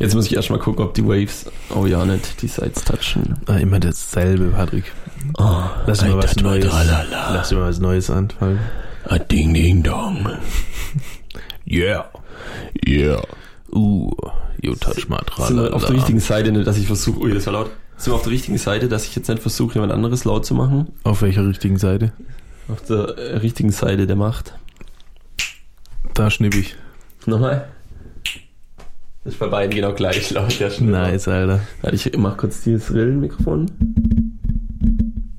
Jetzt muss ich erstmal gucken, ob die Waves, oh ja, nicht die Sides touchen. Ah, immer dasselbe, Patrick. Oh, Lass mal was Neues. tralala. Lass mal was Neues anfangen. Ah, ding, ding, dong. Yeah. Yeah. Uh, you touch my Sind wir auf der richtigen Seite, nicht, dass ich versuche, ui, das war laut. Sind wir auf der richtigen Seite, dass ich jetzt nicht versuche, jemand anderes laut zu machen? Auf welcher richtigen Seite? Auf der äh, richtigen Seite der Macht. Da schnipp ich. Nochmal. Das ist bei beiden genau gleich laut. Schnitt. Nice, Alter. Warte, ich mach kurz dieses Rillenmikrofon.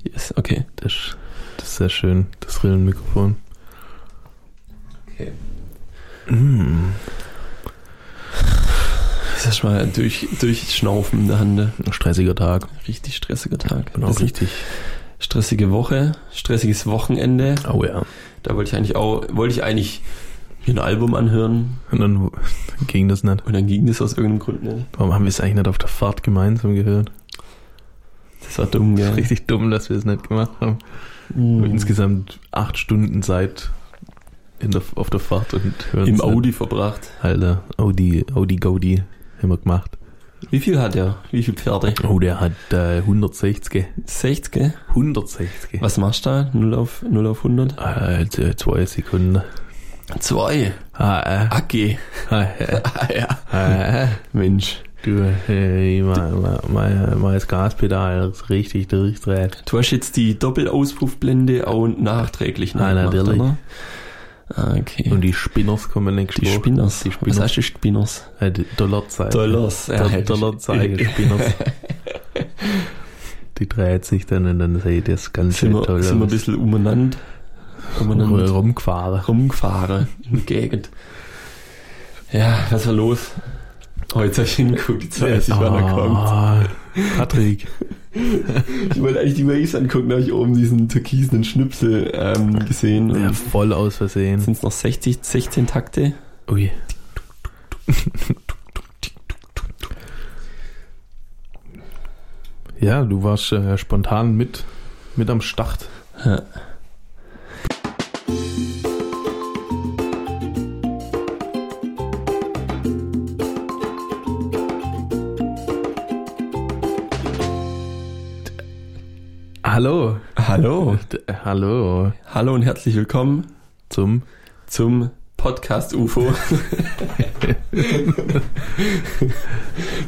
Yes, okay. Das, das ist sehr schön, das Rillenmikrofon. Okay. Mm, Das ist mal durch, durchschnaufen in der Hand. ein stressiger Tag. Richtig stressiger Tag. Auch richtig. Stressige Woche, stressiges Wochenende. Oh ja. Da wollte ich eigentlich auch, wollte ich eigentlich mir ein Album anhören Und dann ging das nicht. und dann ging das aus irgendeinem Grund nicht. Warum haben wir es eigentlich nicht auf der Fahrt gemeinsam gehört? Das war dumm, Das gell? ist richtig dumm, dass wir es nicht gemacht haben. Mhm. Insgesamt acht Stunden Zeit der, auf der Fahrt und hören Im es nicht. Audi verbracht. Alter, Audi, Audi Gaudi haben wir gemacht. Wie viel hat er? Wie viel Pferde? Oh, der hat äh, 160. 60? 160. Was machst du da? 0 auf, 0 auf 100? Äh, zwei Sekunden. Zwei. Ah, äh, Acke. ah, äh, Ah, ja. ah, äh. Mensch. Du, äh, mal, mal das Gaspedal das richtig durchdreht. Du hast jetzt die Doppelauspuffblende auch nachträglich Ah, nachgemacht, natürlich. oder? Ah, okay. Und die Spinners kommen nicht die Spinners. Die Was Spinners. heißt die Spinners? Äh, die Dollarzeichen. Dollars. Ja, Do- Dollarzeichen, Spinners. die dreht sich dann und dann sieht das ganz Sind schön wir, toll sind wir ein bisschen umeinander, umeinander rumgefahren. rumgefahren in der Gegend. Ja, was war los? Oh, jetzt hab ich hingeguckt, jetzt weiß ich, wann er kommt. Ah, Patrick. Ich wollte eigentlich die Waves angucken, da habe ich oben diesen türkisen Schnipsel ähm, gesehen. Ja, Und voll aus Versehen. sind es noch 60, 16 Takte? Ui. Ja, du warst äh, spontan mit, mit am Start. Ja. Hallo. Hallo. Hallo Hallo und herzlich willkommen zum zum Podcast UFO.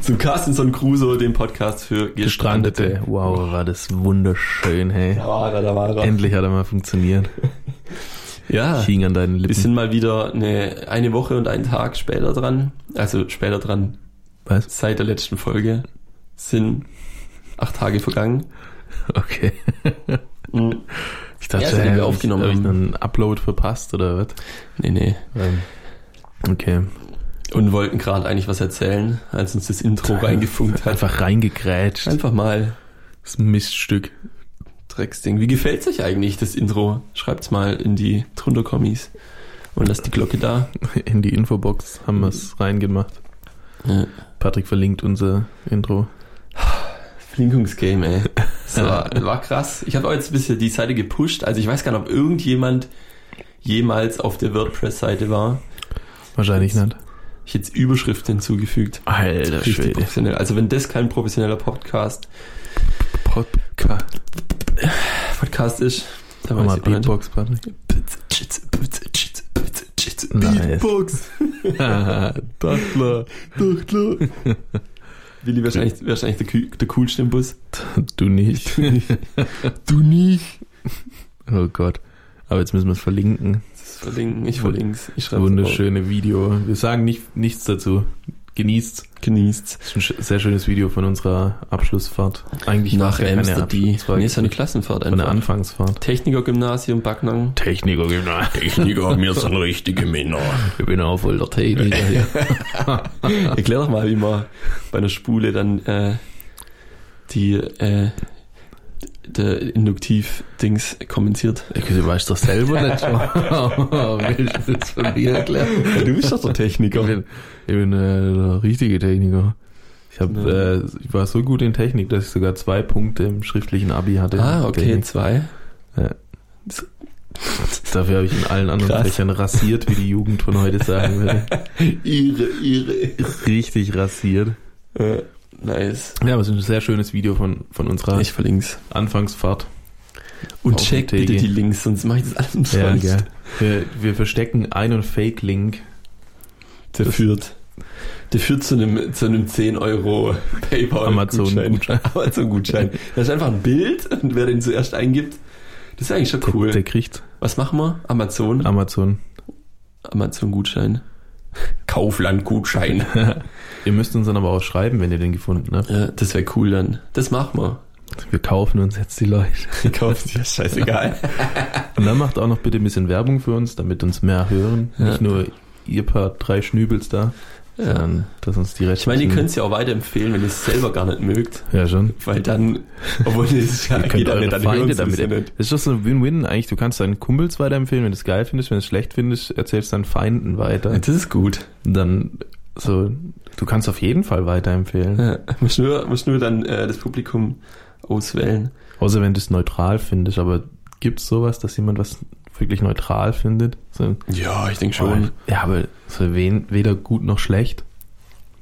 zum Carstenson Crusoe, dem Podcast für Gestrandete. Gestrandete. Wow, war das wunderschön, hey. Da war er, da war er. Endlich hat er mal funktioniert. Ja, Ich hing an deinen wir Lippen. sind mal wieder eine, eine Woche und einen Tag später dran. Also später dran, Was? seit der letzten Folge sind acht Tage vergangen. Okay. Mhm. Ich dachte, seitdem hey, wir aufgenommen haben. einen Upload verpasst oder was? Nee, nee. Ähm, Okay. Und wollten gerade eigentlich was erzählen, als uns das Intro reingefunkt hat. Einfach reingekrätscht. Einfach mal Das Miststück. Drecksding. Wie gefällt's euch eigentlich, das Intro? Schreibt's mal in die Drunter-Kommis. Und lasst die Glocke da. In die Infobox haben wir es reingemacht. Ja. Patrick verlinkt unser Intro. Verlinkungsgame, ey. Das war, war krass. Ich habe auch jetzt ein bisschen die Seite gepusht. Also ich weiß gar nicht, ob irgendjemand jemals auf der WordPress-Seite war. Wahrscheinlich nicht. Ich jetzt Überschriften hinzugefügt. Alter Richtig professionell. Also wenn das kein professioneller Podcast, Podcast. Podcast ist, dann weiß mal ich. Beatbox, Patrick. Nice. Beatbox. Doch klar. Doch klar. Willi, wahrscheinlich, wahrscheinlich der, der coolste im Bus. Du nicht. Du nicht. Oh Gott. Aber jetzt müssen wir es verlinken. Das verlinken, ich verlink's. Ich Das schreibe wunderschöne Video. Wir sagen nicht, nichts dazu. Genießt. Genießt's. Das ist ein sehr schönes Video von unserer Abschlussfahrt. Eigentlich Nach Amsterdam. Nee, ist ja eine Klassenfahrt einfach. Anfangsfahrt. Techniker-Gymnasium Backnang. Techniker, genau. Techniker, wir sind richtige Männer. Ich bin auch voll der Techniker hier. Erklär doch mal, wie man bei einer Spule dann äh, die äh, der Induktiv-Dings kommentiert. Du weißt doch selber nicht. Willst du das von mir erklären? Du bist doch der Ich Techniker. bin, ich bin äh, der richtige Techniker. Ich, hab, Ja. äh, ich war so gut in Technik, dass ich sogar zwei Punkte im schriftlichen Abi hatte. Ah, okay, Technik. zwei. Ja. Dafür habe ich in allen anderen Krass. Fächern rasiert, wie die Jugend von heute sagen würde. Ihre, ihre. Richtig rasiert. Äh, nice. Ja, aber es ist ein sehr schönes Video von, von unserer Ich verlink's. Anfangsfahrt. Und check bitte die Links, sonst mache ich das alles Ja, umsonst. gell. Wir, wir verstecken einen Fake-Link. Der führt. Der führt zu einem, zu einem 10 Euro PayPal Amazon-Gutschein. Amazon-Gutschein. Da ist einfach ein Bild und wer den zuerst eingibt, das ist eigentlich schon cool. Der, der kriegt Was machen wir? Amazon. Amazon. Amazon-Gutschein. Kaufland-Gutschein. Ihr müsst uns dann aber auch schreiben, wenn ihr den gefunden habt. ja, das wäre cool dann. Das machen wir. Wir kaufen uns jetzt die Leute. Die kaufen ist scheißegal. Und dann macht auch noch bitte ein bisschen Werbung für uns, damit uns mehr hören. Ja. Nicht nur ihr paar drei Schnübels da, Ja. sondern dass uns die Ich meine, ihr könnt es ja auch weiterempfehlen, wenn ihr es selber gar nicht mögt. Ja, schon. Weil dann, obwohl ist ja jeder nicht, dann Feinde damit. nicht. Das ist doch so ein Win-Win eigentlich. Du kannst deinen Kumpels weiterempfehlen, wenn du es geil findest. Wenn du es schlecht findest, erzählst deinen Feinden weiter. Ja, Das ist gut. Dann so, du kannst auf jeden Fall weiterempfehlen. Ja, muss nur, muss nur dann äh, das Publikum auswählen. Außer wenn du es neutral findest. Aber gibt's sowas, dass jemand was wirklich neutral findet? So, Ja, ich denke schon. Ja, aber so wen, weder gut noch schlecht.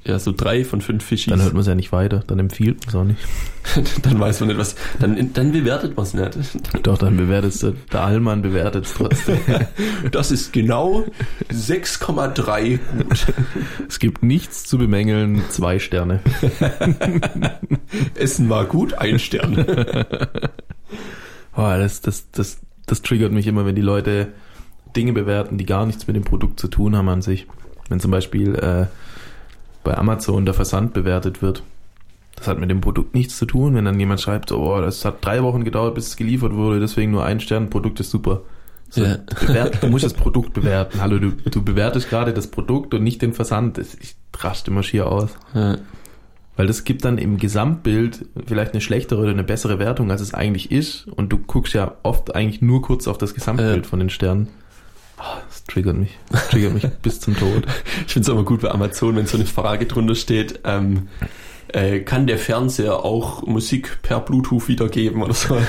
Ja, so drei von fünf Fischis. Dann hört man es ja nicht weiter. Dann empfiehlt man es auch nicht. dann weiß man nicht, was. Dann, dann bewertet man es nicht. Doch, dann bewertet es, der Allmann bewertet es trotzdem. Das ist genau 6,3 gut. es gibt nichts zu bemängeln. Zwei Sterne. Essen war gut, ein Stern. Oh, das, das, das, das triggert mich immer, wenn die Leute Dinge bewerten, die gar nichts mit dem Produkt zu tun haben an sich. Wenn zum Beispiel äh, bei Amazon der Versand bewertet wird. Das hat mit dem Produkt nichts zu tun. Wenn dann jemand schreibt, oh, das hat drei Wochen gedauert, bis es geliefert wurde, deswegen nur ein Stern, Produkt ist super. So, Ja. bewert, du musst das Produkt bewerten. Hallo, du, du bewertest gerade das Produkt und nicht den Versand. Das, ich raste immer schier aus. Ja. Weil das gibt dann im Gesamtbild vielleicht eine schlechtere oder eine bessere Wertung, als es eigentlich ist. Und du guckst ja oft eigentlich nur kurz auf das Gesamtbild Äh. von den Sternen. Ah, Das triggert mich. Das triggert mich bis zum Tod. Ich finde es immer gut bei Amazon, wenn so eine Frage drunter steht, ähm, äh, kann der Fernseher auch Musik per Bluetooth wiedergeben oder so?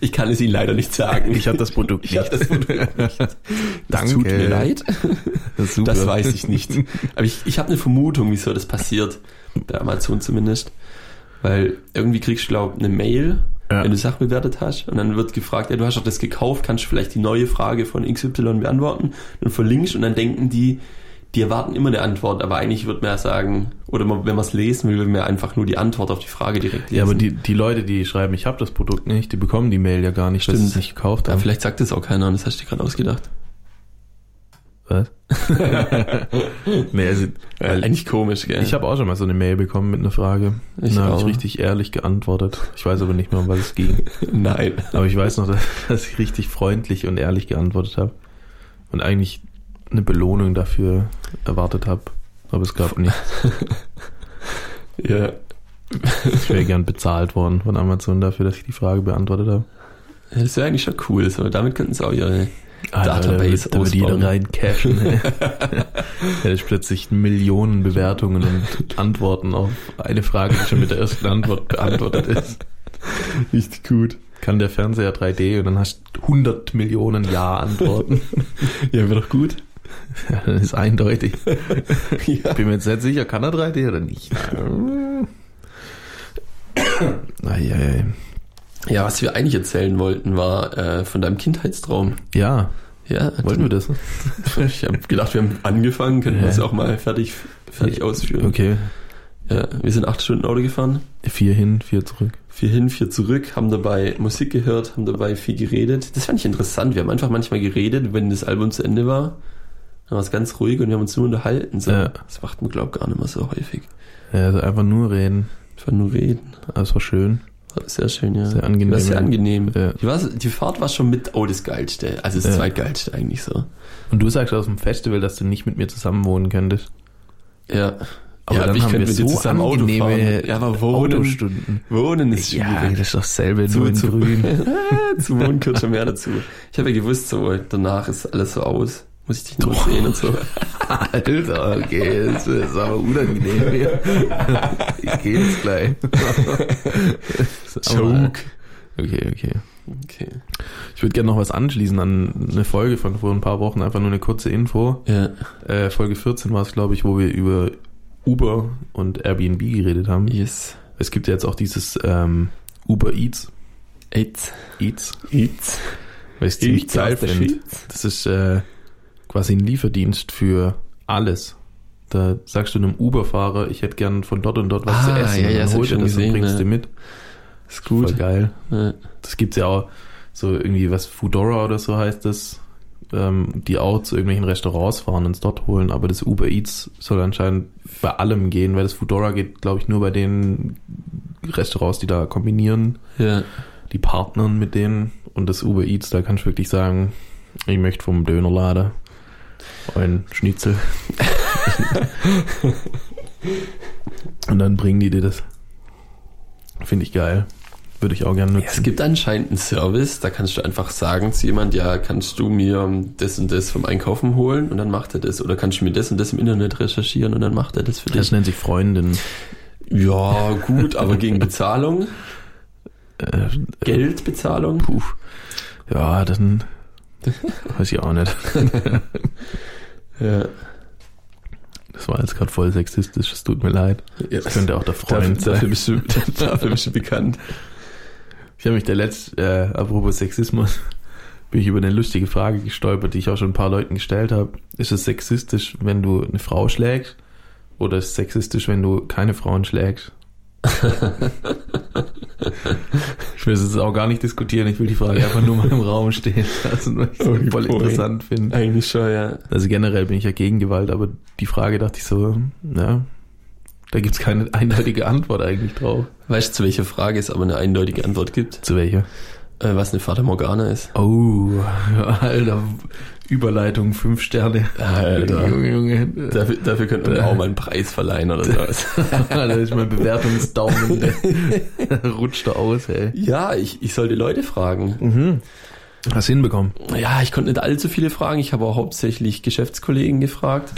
Ich kann es Ihnen leider nicht sagen. Ich habe das Produkt Ich hab nicht. das Produkt nicht. Das Danke. tut mir leid. Das. Das weiß ich nicht. Aber ich, ich habe eine Vermutung, wieso das passiert. Bei Amazon zumindest. Weil irgendwie kriegst du, glaube eine Mail, Ja. wenn du Sachen bewertet hast. Und dann wird gefragt, ja, du hast doch das gekauft, kannst du vielleicht die neue Frage von XY beantworten? Dann verlinkst und dann denken die, die erwarten immer eine Antwort. Aber eigentlich wird man ja sagen, oder man, wenn man es lesen will, will man ja einfach nur die Antwort auf die Frage direkt lesen. Ja, aber die, die Leute, die schreiben, ich habe das Produkt nicht, die bekommen die Mail ja gar nicht, dass sie es Stimmt. nicht gekauft ja, haben. vielleicht sagt das auch keiner und das hast du dir gerade ausgedacht. Was? nee, also, Ja, weil eigentlich komisch, gell? ich habe auch schon mal so eine Mail bekommen mit einer Frage. Ich habe ich richtig ehrlich geantwortet. Ich weiß aber nicht mehr, um was es ging. Nein. Aber ich weiß noch, dass ich richtig freundlich und ehrlich geantwortet habe. Und eigentlich eine Belohnung dafür erwartet habe. Aber es gab nicht. Ja, Ich wäre gern bezahlt worden von Amazon dafür, dass ich die Frage beantwortet habe. Ja, Das wäre eigentlich schon cool. So, damit könnten sie auch ihre Alter, Database da jeder ausbauen. rein cashen. ey. Da ist plötzlich Millionen Bewertungen und Antworten auf eine Frage, die schon mit der ersten Antwort beantwortet ist. richtig gut. Kann der Fernseher 3D und dann hast du 100 Millionen Ja-Antworten. Ja, wäre doch gut. Ja, das ist eindeutig. ja. Bin mir jetzt nicht sicher, kann er 3D oder nicht? Eieiei. ja, was wir eigentlich erzählen wollten, war äh, von deinem Kindheitstraum. Ja, Ja, wollten wir das? Ich habe gedacht, wir haben angefangen, können wir Ja. es auch mal fertig, fertig ausführen. Okay. Ja, wir sind acht Stunden Auto gefahren, Vier hin, vier zurück. vier hin, vier zurück, haben dabei Musik gehört, haben dabei viel geredet. Das fand ich interessant. Wir haben einfach manchmal geredet, wenn das Album zu Ende war. Dann war es ganz ruhig und wir haben uns nur unterhalten. So. Ja. Das macht man, glaube ich, gar nicht mehr so häufig. Ja, also einfach nur reden. Einfach nur reden. Es war schön. Sehr schön, ja. Sehr angenehm. War sehr angenehm. Ja. Die, war, die Fahrt war schon mit, oh, das Geilste. Also das Ja. Zweitgeilste eigentlich so. Und du sagst aus dem Festival, dass du nicht mit mir zusammen wohnen könntest. Ja. Aber ja, dann ich haben wir so zusammen Auto angenehme fahren. Ja, aber wohnen, Autostunden. wohnen ist Ja, schwierig. das ist doch dasselbe, Zu- nur in zu- grün. zu wohnen gehört schon mehr dazu. Ich habe ja gewusst, so danach ist alles so aus. Muss ich dich nur sehen und so. Alter, okay, das ist aber unangenehm hier. Ich geh jetzt gleich. Joke. Okay, okay. Okay. Ich würde gerne noch was anschließen an eine Folge von vor ein paar Wochen, einfach nur eine kurze Info. Ja. Äh, Folge 14 war es, glaube ich, wo wir über Uber und Airbnb geredet haben. Yes. Es gibt ja jetzt auch dieses ähm, Uber Eats. Eats. Eats. Eats. Weil ich ziemlich geil finde. Das ist äh, quasi ein Lieferdienst für alles. Da sagst du einem Uber-Fahrer, ich hätte gern von dort und dort was Ah, zu essen. ja, und ja, dann das holt er das und gesehen, bringst ja. du mit. Ist gut. Voll geil. Ja. Das gibt's ja auch so irgendwie was Foodora oder so heißt das, ähm, die auch zu irgendwelchen Restaurants fahren und es dort holen, aber das Uber Eats soll anscheinend bei allem gehen, weil das Foodora geht, glaube ich, nur bei den Restaurants, die da kombinieren, Ja. die partnern mit denen und das Uber Eats, da kannst du wirklich sagen, ich möchte vom Dönerladen ein Schnitzel. und dann bringen die dir das. Finde ich geil. Würde ich auch gerne Ja, nutzen. es gibt anscheinend einen Service, da kannst du einfach sagen zu jemand, ja, kannst du mir das und das vom Einkaufen holen und dann macht er das. Oder kannst du mir das und das im Internet recherchieren und dann macht er das für Das dich. nennt sich Freundin. Ja, gut, aber gegen Bezahlung, Äh, Geldbezahlung. Puh. Ja, dann weiß ich auch nicht. Ja. Das war jetzt gerade voll sexistisch, es tut mir leid. ja. Das könnte auch der Dafür, Freund dafür, sein. bist du, dafür bist du bekannt. Ich habe mich der letzte, äh, apropos Sexismus, bin ich über eine lustige Frage gestolpert, die ich auch schon ein paar Leuten gestellt habe. Ist es sexistisch, wenn du eine Frau schlägst? Oder ist es sexistisch, wenn du keine Frauen schlägst? Ich will es auch gar nicht diskutieren, ich will die Frage einfach nur mal im Raum stehen lassen, weil ich es Oh, voll boy. interessant finde. Eigentlich schon, ja. Also generell bin ich ja gegen Gewalt, aber die Frage dachte ich so, ja, da gibt's keine eindeutige Antwort eigentlich drauf. Weißt du, zu welcher Frage es aber eine eindeutige Antwort gibt? Zu welcher? Äh, was eine Fata Morgana ist. Oh, Alter, Überleitung, fünf Sterne. Alter. Junge, Junge. Dafür, dafür könnte man auch mal einen Preis verleihen oder sowas. da ist mein Bewertungsdaumen, der rutscht da aus, ey. Ja, ich, ich soll die Leute fragen. Mhm. Hast hinbekommen. Ja, ich konnte nicht allzu viele fragen. Ich habe auch hauptsächlich Geschäftskollegen gefragt.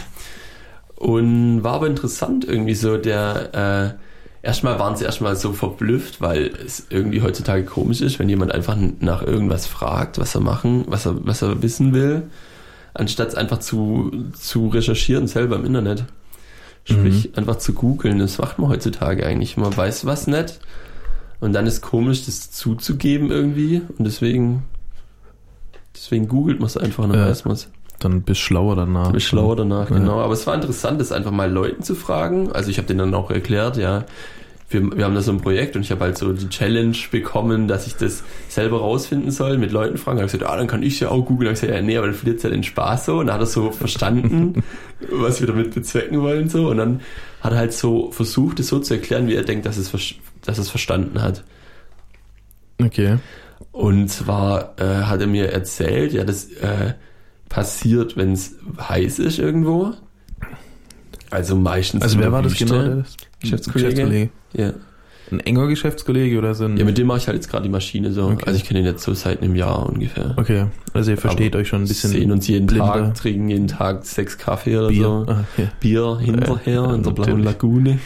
Und war aber interessant irgendwie so der, äh, erstmal waren sie erstmal so verblüfft, weil es irgendwie heutzutage komisch ist, wenn jemand einfach nach irgendwas fragt, was er machen, was er, was er wissen will, anstatt es einfach zu, zu recherchieren selber im Internet. Sprich, einfach zu googeln, das macht man heutzutage eigentlich. Man weiß was nicht. Und dann ist komisch, das zuzugeben irgendwie. Und deswegen, deswegen googelt man es einfach und dann Ja. weiß man es. Dann bist schlauer danach. Du bist schlauer danach, Ja. genau. Aber es war interessant, das einfach mal Leuten zu fragen. Also ich habe denen dann auch erklärt, ja, wir, wir haben da so ein Projekt und ich habe halt so die Challenge bekommen, dass ich das selber rausfinden soll, mit Leuten fragen. Da habe ich gesagt, ah, dann kann ich ja auch googeln. Da habe ich gesagt, ja, nee, aber dann verliert ja den Spaß so. Und dann hat er so verstanden, was wir damit bezwecken wollen so. Und dann hat er halt so versucht, es so zu erklären, wie er denkt, dass es, dass es verstanden hat. Okay. Und zwar äh, hat er mir erzählt, ja, das äh, passiert, wenn es heiß ist irgendwo. Also meistens. Also in wer der war das genau? Der das? Geschäftskollege? Ja. Ein enger Geschäftskollege oder so ein... ja, mit dem mache ich halt jetzt gerade die Maschine so. Okay. Also ich kenne ihn jetzt so seit einem Jahr ungefähr. Okay, also ihr versteht euch schon ein bisschen... sehen uns jeden blinder. Tag, trinken jeden Tag sechs Kaffee oder Bier. so. Ah, okay. Bier hinterher Ja, in der blauen. Lagune.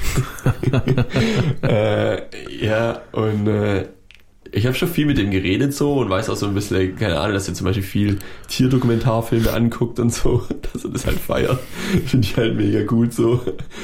äh, ja, und äh, ich habe schon viel mit dem geredet so und weiß auch so ein bisschen, keine Ahnung, dass er zum Beispiel viel Tierdokumentarfilme anguckt und so, dass er das halt feiert. Finde ich halt mega gut so.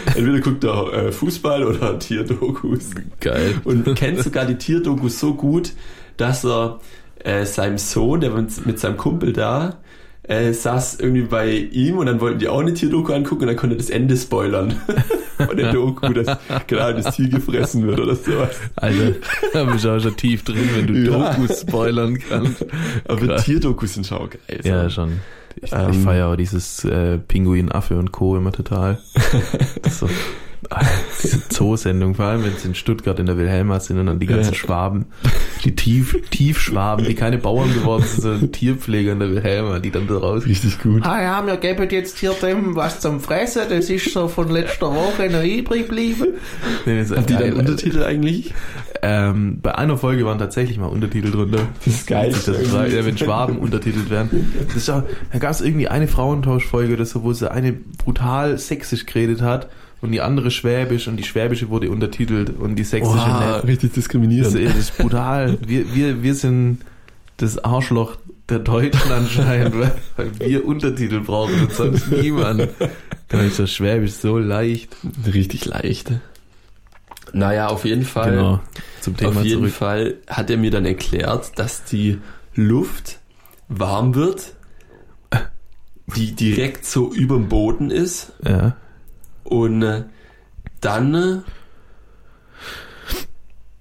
Entweder guckt er äh, Fußball oder Tierdokus. Geil. Und kennt sogar die Tierdokus so gut, dass er äh, seinem Sohn, der mit, seinem Kumpel da, äh, saß irgendwie bei ihm und dann wollten die auch eine Tierdoku angucken und dann konnte er das Ende spoilern von der Doku, dass gerade das Tier gefressen wird oder sowas. Alter, da bist du auch schon tief drin, wenn du Ja. Dokus spoilern kannst. Aber Krass. Tierdokus sind schon geil. so. Ja, schon. Ich, Ähm. ich feiere auch dieses äh, Pinguin, Affe und Co. immer total. So, diese Zoosendung, vor allem wenn sie in Stuttgart in der Wilhelma sind und dann die ganzen Ja. Schwaben, die Tief, Tiefschwaben, die keine Bauern geworden sind, sondern Tierpfleger in der Wilhelma, die dann da raus. Richtig gut. Ah ja, wir geben jetzt hier dem was zum Fressen, das ist so von letzter Woche noch übrig geblieben. Nee, das ist Haben die dann Untertitel eigentlich? ähm, bei einer Folge waren tatsächlich mal Untertitel drunter. Das ist geil. Dass es war, ja, wenn Schwaben untertitelt werden. Das ist ja, da gab es irgendwie eine Frauentauschfolge oder so, wo sie eine brutal sächsisch geredet hat und die andere schwäbisch und die schwäbische wurde untertitelt und die sächsische Oha, nicht. richtig Das diskriminierend. ist, das ist brutal. Wir, wir, wir sind das Arschloch der Deutschen anscheinend, weil, wir Untertitel brauchen und sonst niemand. Kann ich so Schwäbisch so leicht. Richtig leicht. Naja, auf jeden Fall. Genau. Zum Thema auf jeden zurück. Fall hat er mir dann erklärt, dass die Luft warm wird, die direkt so überm Boden ist Ja. Und äh, dann äh,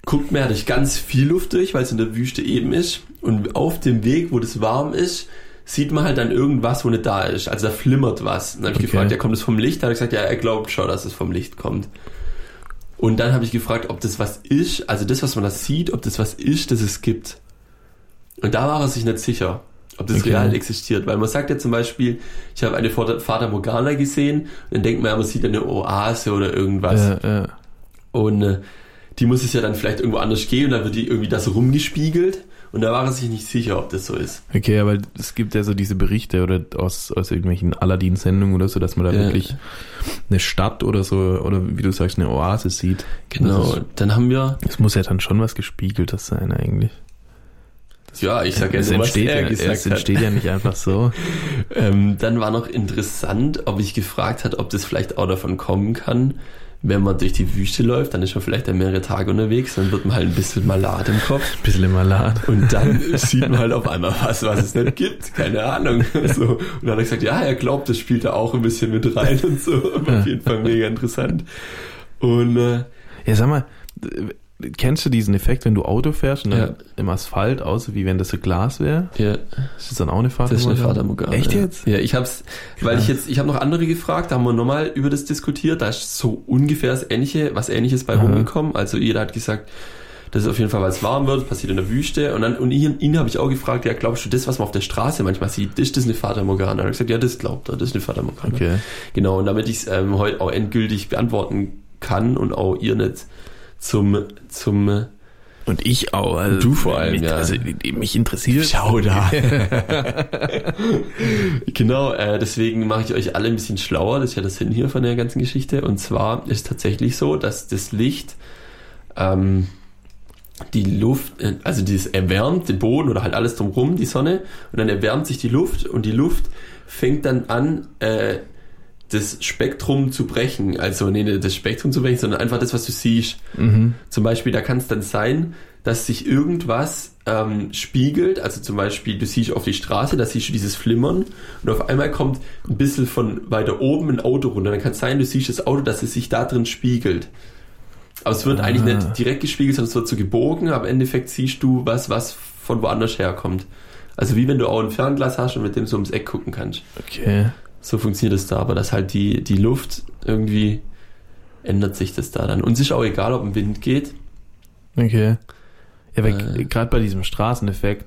guckt man ja durch ganz viel Luft durch, weil es in der Wüste eben ist und auf dem Weg, wo das warm ist, sieht man halt dann irgendwas, wo nicht da ist. Also da flimmert was. Und dann habe ich Okay. gefragt, ja, kommt es vom Licht? Da hat er gesagt, ja, er glaubt schon, dass es vom Licht kommt. Und dann habe ich gefragt, ob das was ist, also das, was man da sieht, ob das was ist, das es gibt. Und da war er sich nicht sicher, ob das Okay. real existiert. Weil man sagt ja zum Beispiel, ich habe eine Fata Fata Morgana gesehen und dann denkt man, ja, man sieht eine Oase oder irgendwas. Ja, ja. Und äh, die muss es ja dann vielleicht irgendwo anders gehen und dann wird die irgendwie da so rumgespiegelt. Und da war er sich nicht sicher, ob das so ist. Okay, aber es gibt ja so diese Berichte oder aus, aus irgendwelchen Aladdin-Sendungen oder so, dass man da Ja. wirklich eine Stadt oder so, oder wie du sagst, eine Oase sieht. Genau. Das, ist- Dann haben wir, das muss ja dann schon was Gespiegeltes sein eigentlich. Ja, ich sag ja es entsteht, ja, es hat. entsteht ja nicht einfach so. Ähm, dann war noch interessant, ob ich gefragt hat, ob das vielleicht auch davon kommen kann, wenn man durch die Wüste läuft, dann ist man vielleicht mehrere Tage unterwegs, dann wird man halt ein bisschen malat im Kopf. Ein bisschen Malat. Und dann sieht man halt auf einmal was, was es nicht gibt. Keine Ahnung. So. Und dann hat er gesagt, ja, er glaubt, das spielt da auch ein bisschen mit rein und so. War auf jeden Fall mega interessant. Und äh, Ja, sag mal, kennst du diesen Effekt, wenn du Auto fährst und dann Ja. im Asphalt aussieht, wie wenn das so Glas wäre? ja, Ist das dann auch eine Fata das ist eine? Fata Morgana. Echt jetzt? Ja, ich hab's, weil ich jetzt, ich habe noch andere gefragt, da haben wir nochmal über das diskutiert, da ist so ungefähr das Ähnliche, was Ähnliches bei rumgekommen. Also jeder hat gesagt, das ist auf jeden Fall, weil es warm wird, passiert in der Wüste. Und dann, und ihn, ihn habe ich auch gefragt, ja, glaubst du, das, was man auf der Straße manchmal sieht, ist das eine Fata Morgana? Er hat gesagt, ja, das glaubt er, das ist eine Fata Morgana. Okay. Genau, und damit ich es ähm, heute auch endgültig beantworten kann und auch ihr nicht zum, zum Und ich auch. Also Du vor allem, mich, ja. Also mich interessiert. Schau da. genau, äh, deswegen mache ich euch alle ein bisschen schlauer. Das ist ja der Sinn hier von der ganzen Geschichte. Und zwar ist tatsächlich so, dass das Licht ähm, die Luft, äh, also dieses erwärmt den Boden oder halt alles drumherum, die Sonne, und dann erwärmt sich die Luft und die Luft fängt dann an, äh, das Spektrum zu brechen. Also, nee, nicht das Spektrum zu brechen, sondern einfach das, was du siehst. Mhm. Zum Beispiel, da kann es dann sein, dass sich irgendwas ähm, spiegelt. Also zum Beispiel, du siehst auf die Straße, da siehst du dieses Flimmern und auf einmal kommt ein bisschen von weiter oben ein Auto runter. Dann kann es sein, du siehst das Auto, dass es sich da drin spiegelt. Aber es wird Ah. eigentlich nicht direkt gespiegelt, sondern es wird so gebogen, aber im Endeffekt siehst du was, was von woanders herkommt. Also wie wenn du auch ein Fernglas hast und mit dem so ums Eck gucken kannst. Okay. So funktioniert es da, aber dass halt die, die Luft irgendwie ändert sich das da dann. Und es ist auch egal, ob ein Wind geht. Okay. Ja, weil Äh. gerade bei diesem Straßeneffekt,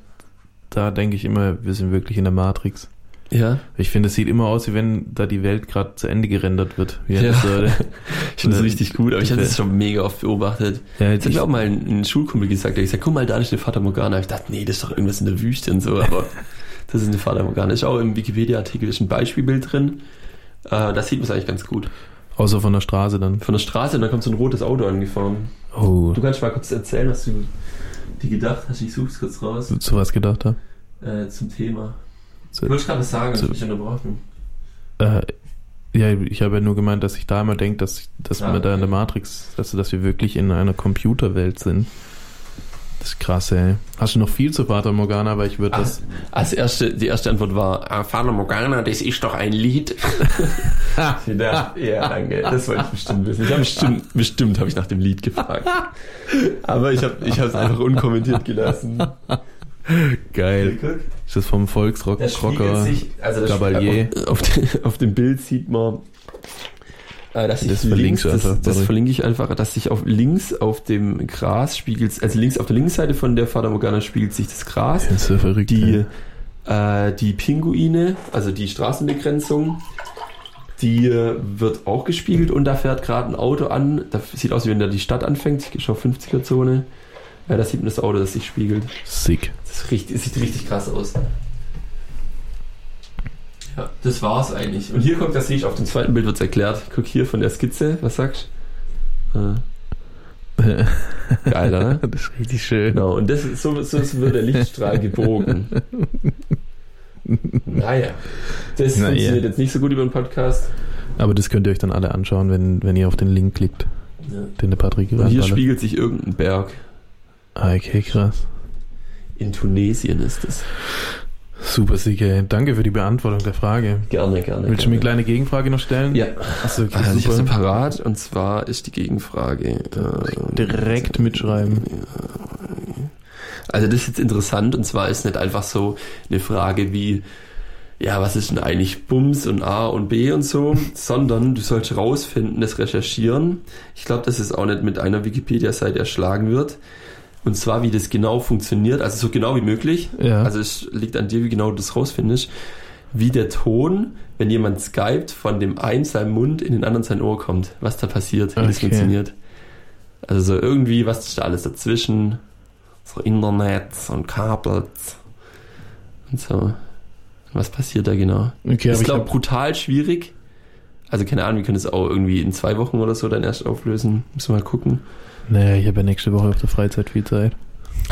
da denke ich immer, wir sind wirklich in der Matrix. Ja. Ich finde, es sieht immer aus, wie wenn da die Welt gerade zu Ende gerendert wird. Wie Ja. das so, Ich finde es Äh, richtig gut, aber ich habe äh, das schon mega oft beobachtet. ja, Jetzt jetzt hat ich, mir auch mal ein, ein Schulkumpel gesagt, der hat gesagt, guck mal, da ist eine Fata Morgana. Ich dachte, nee, das ist doch irgendwas in der Wüste und so, aber das ist eine Fata Morgana. Ist auch im Wikipedia-Artikel ist ein Beispielbild drin. Äh, da sieht man es eigentlich ganz gut. außer von der Straße dann. Von der Straße und dann kommt so ein rotes Auto angefahren. Oh, Du kannst mal kurz erzählen, was du die gedacht hast. Ich such's kurz raus zu was gedacht habe. äh, zum Thema. So- Ich wollte gerade was sagen, so- ich mich unterbrochen. Äh, ja, ich habe ja nur gemeint, dass ich da immer denke, dass, dass Ah, wir da in der Matrix, dass, dass wir wirklich in einer Computerwelt sind. Das ist krass, ey. Hast du noch viel zu Fata Morgana? Weil ich würde das. Als erste, die erste Antwort war, ah, Fata Morgana, das ist doch ein Lied. ja, ja, danke. Das wollte ich bestimmt wissen. Ich habe bestimmt, bestimmt habe ich nach dem Lied gefragt. Aber ich habe ich es einfach unkommentiert gelassen. Geil. Ist das vom Volksrocker? sich, also das Gabalier. Auf, auf, dem- Bild sieht man, dass sich Das links, das, einfach, das verlinke ich einfach, dass sich auf links auf dem Gras spiegelt, also links auf der linken Seite von der Fata Morgana spiegelt sich das Gras. Das ist verrückt. die, ey. äh, die Pinguine, also die Straßenbegrenzung, die äh, wird auch gespiegelt und da fährt gerade ein Auto an. Das sieht aus, wie wenn da die Stadt anfängt. Ich gehe auf 50er-Zone. Ja, da sieht man das Auto, das sich spiegelt. Sick. Das, richtig, das sieht richtig krass aus. Ja, das war's eigentlich. Und hier kommt das Licht, auf dem zweiten Bild wird's erklärt. Guck hier von der Skizze, was sagst du? Äh, Geil, oder? Das ist richtig schön. Genau, und das ist, so, so wird der Lichtstrahl gebogen. Naja, das Na funktioniert ja. jetzt nicht so gut über den Podcast. Aber das könnt ihr euch dann alle anschauen, wenn, wenn ihr auf den Link klickt, Ja. den der Patrick Und hier spiegelt sich irgendein Berg. Ah, okay, krass. In Tunesien ist es. Super, Sike. Danke für die Beantwortung der Frage. Gerne, gerne. Willst du mir eine kleine Gegenfrage noch stellen? Ja, Achso, okay, also ich habe sie parat und zwar ist die Gegenfrage. äh, Direkt mitschreiben. Also das ist jetzt interessant und zwar ist nicht einfach so eine Frage wie, ja, was ist denn eigentlich Bums und A und B und so, sondern du sollst rausfinden, das recherchieren. Ich glaube, dass es auch nicht mit einer Wikipedia-Seite erschlagen wird. Und zwar, wie das genau funktioniert, also so genau wie möglich. Ja. Also es liegt an dir, wie genau du das rausfindest. Wie der Ton, wenn jemand skypt, von dem einen seinem Mund in den anderen sein Ohr kommt. Was da passiert, wie das Okay. funktioniert. Also so irgendwie, was ist da alles dazwischen? So Internet und Kabel und so. Was passiert da genau? Okay, ich ich glaube, hab, brutal schwierig. Also keine Ahnung, wir können es auch irgendwie in zwei Wochen oder so dann erst auflösen. Müssen wir mal gucken. Naja, ich habe ja nächste Woche auf der Freizeit viel Zeit.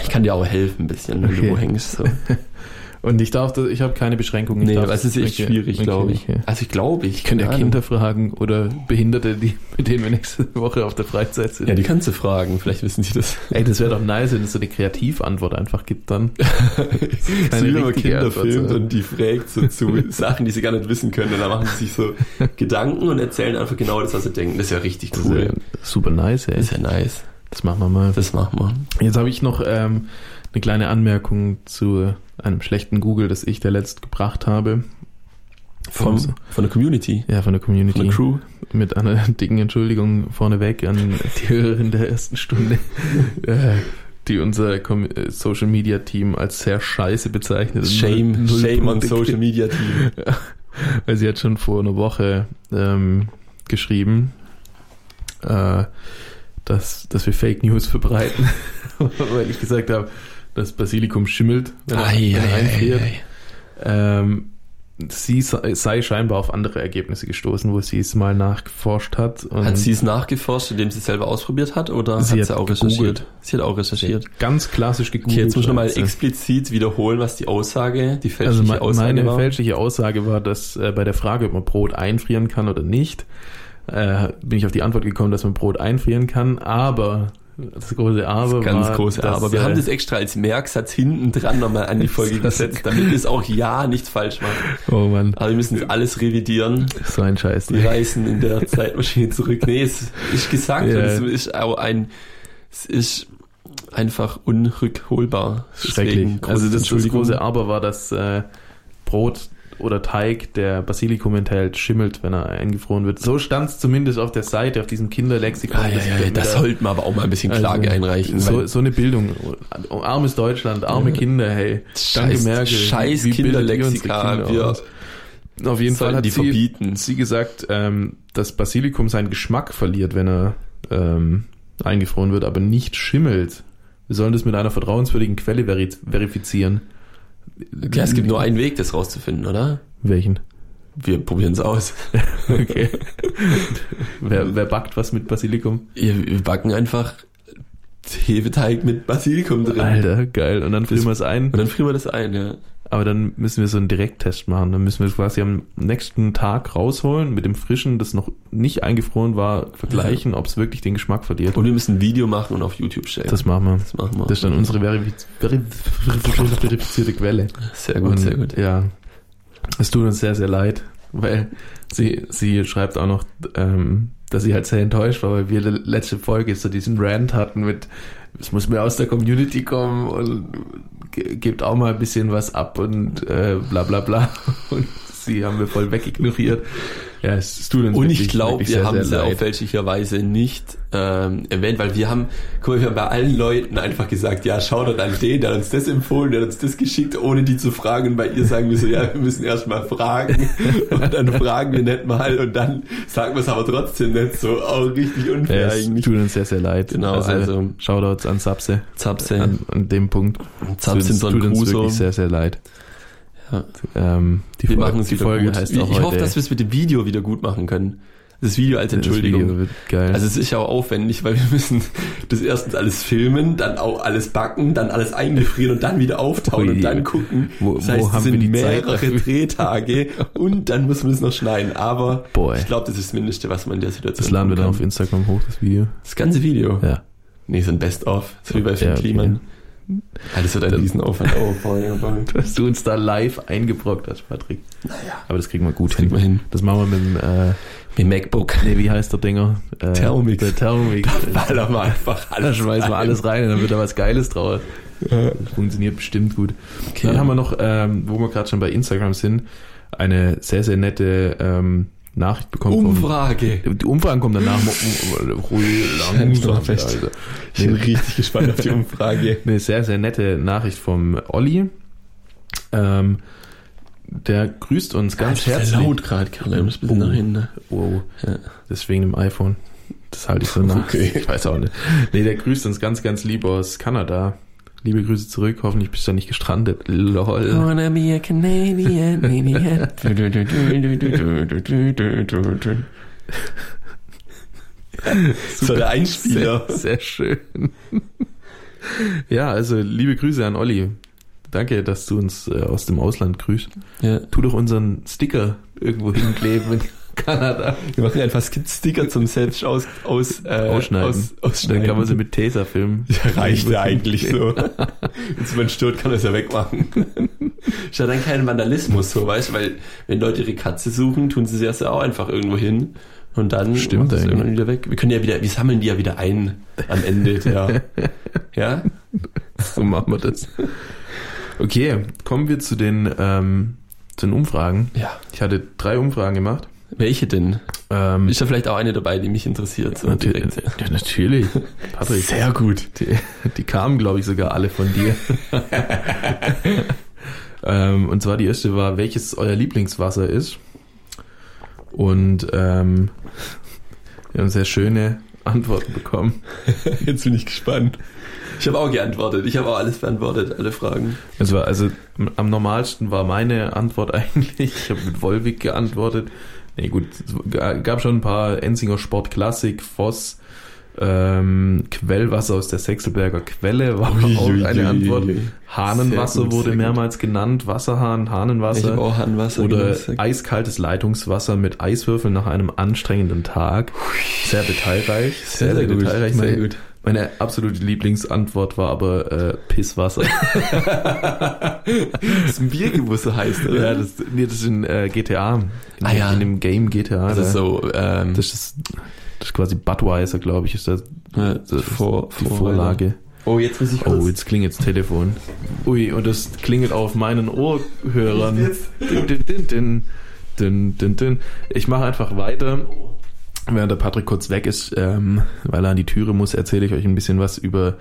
Ich kann dir auch helfen ein bisschen, wenn Okay. du wo hängst. So. Und ich darf, das- ich habe keine Beschränkungen. Ich Nee, das ist echt okay, schwierig, okay, glaube ich. okay. Also ich glaube, ich Ich könnte ja. Kinder fragen oder Behinderte, die, mit denen wir nächste Woche auf der Freizeit sind. Ja, die kannst du fragen, vielleicht wissen die das. Ey, das wäre doch nice, wenn es so eine Kreativantwort einfach gibt dann. so wie wenn man Kinder Antwort, filmt so. und die fragt so zu Sachen, die sie gar nicht wissen können. Und dann machen sie sich so Gedanken und erzählen einfach genau das, was sie denken. Das ist ja richtig cool. wär super nice, ey. Das ist ja nice. Das machen wir mal. Das machen wir. Jetzt habe ich noch ähm, eine kleine Anmerkung zu einem schlechten Google, das ich der letzt gebracht habe. Vom, von der Community. Ja, von der Community. Von der Crew. Mit einer dicken Entschuldigung vorneweg an die Hörerin der ersten Stunde, äh, die unser äh, Social Media Team als sehr scheiße bezeichnet. Shame, null shame on Social Media Team. Weil sie hat schon vor einer Woche ähm, geschrieben, äh, dass, dass wir Fake News verbreiten, weil ich gesagt habe, dass Basilikum schimmelt, wenn er, wenn er einfriert. Ähm, sie sei scheinbar auf andere Ergebnisse gestoßen, wo sie es mal nachgeforscht hat. Hat sie es nachgeforscht, indem sie es selber ausprobiert hat? Oder Sie hat sie auch recherchiert? Sie hat auch recherchiert. ganz klassisch gegoogelt. Okay, jetzt muss ich nochmal Also- explizit wiederholen, was die Aussage, die Also fälschliche me- Aussage meine war. fälschliche Aussage war, dass äh, bei der Frage, ob man Brot einfrieren kann oder nicht, äh, bin ich auf die Antwort gekommen, dass man Brot einfrieren kann, aber das große Aber Ganz war, große dass, Aber. Wir äh, haben das extra als Merksatz hinten dran nochmal an die Folge Das- gesetzt, damit wir es auch ja nicht falsch machen. Oh Mann, Aber wir müssen jetzt alles revidieren. so ein Scheiß. Die reisen in der Zeitmaschine zurück. Nee, es ist gesagt und es ist auch ein, es ist einfach unrückholbar. Schrecklich. Deswegen Also das, das große Aber war, dass äh, Brot oder Teig, der Basilikum enthält, schimmelt, wenn er eingefroren wird. So stand es zumindest auf der Seite, auf diesem Kinderlexikon. Ah, ja, ja, ja, das da- sollten wir aber auch mal ein bisschen Klage Also, einreichen. So, so eine Bildung. Armes Deutschland, arme Kinder, hey. Danke Scheiß- Merkel. scheiß Kinderlexika, Kinder? Auf jeden Fall hat die sie, verbieten. sie gesagt, ähm, dass Basilikum seinen Geschmack verliert, wenn er ähm, eingefroren wird, aber nicht schimmelt. Wir sollen das mit einer vertrauenswürdigen Quelle veri verifizieren. Ja, es gibt nur einen Weg, das rauszufinden, oder? Welchen? Wir probieren es aus. Okay. wer, wer backt was mit Basilikum? Wir wir backen einfach Hefeteig mit Basilikum drin. Alter, geil. Und dann frieren wir es ein. Und dann frieren wir das ein, ja. Aber dann müssen wir so einen Direkttest machen. Dann müssen wir quasi am nächsten Tag rausholen, mit dem frischen, das noch nicht eingefroren war, vergleichen, ob es wirklich den Geschmack verliert. Und wir müssen ein Video machen und auf YouTube stellen. Das machen wir. das machen wir. Das ist dann unsere verifiz verifiz verifizierte Quelle. sehr gut, Und, sehr gut. Ja. Es tut uns sehr, sehr leid, weil sie, sie schreibt auch noch, ähm, dass sie halt sehr enttäuscht war, weil wir die letzte Folge so diesen Rant hatten mit, es muss mehr aus der Community kommen und gebt auch mal ein bisschen was ab und äh, bla bla bla. Und sie haben wir voll wegignoriert. Ja, es, es tut uns Und ich glaube, wir sehr, haben sehr sie leid. auf fälschlicherweise nicht ähm, erwähnt, weil wir haben, guck mal, wir haben bei allen Leuten einfach gesagt, ja, schau doch an den, der hat uns das empfohlen, der hat uns das geschickt, ohne die zu fragen. Und bei ihr sagen wir so, ja, wir müssen erst mal fragen. Und dann fragen wir nicht mal und dann sagen wir es aber trotzdem nicht so. Auch richtig unfair Ja, eigentlich. tut uns sehr, sehr leid. Genau, also, also- Shoutouts an Sapse. Zapse, An, an dem Punkt. Zapse tut uns Crusoe. wirklich sehr, sehr leid. Ja. Ähm, die Wir Folge, machen es die wieder Folge gut. heißt ich auch heute. hoffe, dass wir es mit dem Video wieder gut machen können. Das Video als Entschuldigung. Das Video wird geil. Also es ist ja auch aufwendig, weil wir müssen das erstens alles filmen, dann auch alles backen, dann alles eingefrieren und dann wieder auftauen Ui. und dann gucken. Wo- das wo heißt, es haben wir sind Zeit mehrere dafür? Drehtage und dann muss man es noch schneiden. Aber Boah, ey. ich glaube, das ist das Mindeste, was man in der Situation das laden wir dann auf Instagram hoch, das Video. Das ganze Video. Ja. Nee, so ein Best-of. So wie bei Finn Ja, okay. Kliman. Ja, das wird ein Riesenaufwand. Oh, oh. Dass du uns da live eingebrockt hast, Patrick. Naja, Aber das kriegen wir gut das kriegen wir hin. Das machen wir mit dem, äh, Mit MacBook. nee, wie heißt der Dinger? Äh, Thermomix. Der Thermomix. Ballern wir einfach Da alles schmeißen wir rein. alles rein und dann wird da was Geiles draus. Ja. Funktioniert bestimmt gut. Okay. Dann haben wir noch, ähm, wo wir gerade schon bei Instagram sind, eine sehr, sehr nette ähm, Nachricht bekommen. vom- Umfrage. Die Umfragen kommen danach. Ruhig langsam. Fest. Alter. Ich bin richtig gespannt auf die Umfrage. Eine sehr, sehr nette Nachricht vom Olli. Ähm, der grüßt uns ganz Sehr herzlich. laut gerade, Karl. Ich muss ein bisschen Oh. nach hinten. Wow. Ja. Deswegen im iPhone. Das halte ich so nach. Okay. Ich weiß auch nicht. Nee, der grüßt uns ganz, ganz lieb aus Kanada. Liebe Grüße zurück. Hoffentlich bist du nicht gestrandet. Lol. wanna be a Canadian, Canadian. so der Einspieler. Sehr, sehr schön. ja, also liebe Grüße an Olli. Danke, dass du uns äh, aus dem Ausland grüßt. Ja. Tu doch unseren Sticker irgendwo hinkleben in Kanada. Wir machen einfach Sticker zum selbst aus, aus, äh, Ausschneiden. Aus, Dann ausschneiden. kann man sie mit Taser filmen. ja, reicht ja eigentlich so. Wenn es man stört, kann er es ja wegmachen. Ist ja dann kein Vandalismus so, weißt weil wenn Leute ihre Katze suchen, tun sie sie erst ja auch einfach irgendwo hin und dann Stimmt eigentlich. irgendwann wieder weg. Wir können ja wieder, wir sammeln die ja wieder ein am Ende der, ja? So machen wir das. Okay, kommen wir zu den, ähm, zu den Umfragen. Ja. Ich hatte drei Umfragen gemacht. Welche denn? Ähm, Ist da vielleicht auch eine dabei, die mich interessiert? So Natür- direkt. ja, natürlich. Patrick, Sehr gut. die, die kamen, glaube ich, sogar alle von dir. ähm, und zwar die erste war, welches euer Lieblingswasser ist. Und ähm, wir haben sehr schöne Antworten bekommen. Jetzt bin ich gespannt. Ich habe auch geantwortet. Ich habe auch alles beantwortet, alle Fragen. Es war also am- normalsten war meine Antwort eigentlich. Ich habe mit Volvic geantwortet. Nee, gut, es ga- gab schon ein paar Enzinger Sport Klassik, Voss, ähm, Quellwasser aus der Sechselberger Quelle war Ui, auch ui, eine ui, Antwort. Hahnenwasser Sehr gut, wurde sehr gut. mehrmals genannt, Wasserhahn, Hahnenwasser. auch Hahnwasser Oder eiskaltes Leitungswasser mit Eiswürfeln nach einem anstrengenden Tag. Sehr detailreich. Sehr, sehr, gut, detailreich. Sehr Meine, gut. Meine absolute Lieblingsantwort war aber äh, Pisswasser. Das ist ein Biergebuss so heißt, oder? Ja, das, nee, das ist in äh, GTA. In, Ah, ja. in dem Game GTA. das ist da- so, ähm, das ist, das ist quasi Budweiser, glaube ich, ist das, äh, das vor, die Vorlage. Oh, jetzt muss ich kurz. Oh, jetzt klingelt das Telefon. Ui, und das klingelt auf meinen Ohrhörern. Din, din, din, din, din, din. Ich mache einfach weiter. Während der Patrick kurz weg ist, ähm, weil er an die Türe muss, erzähle ich euch ein bisschen was über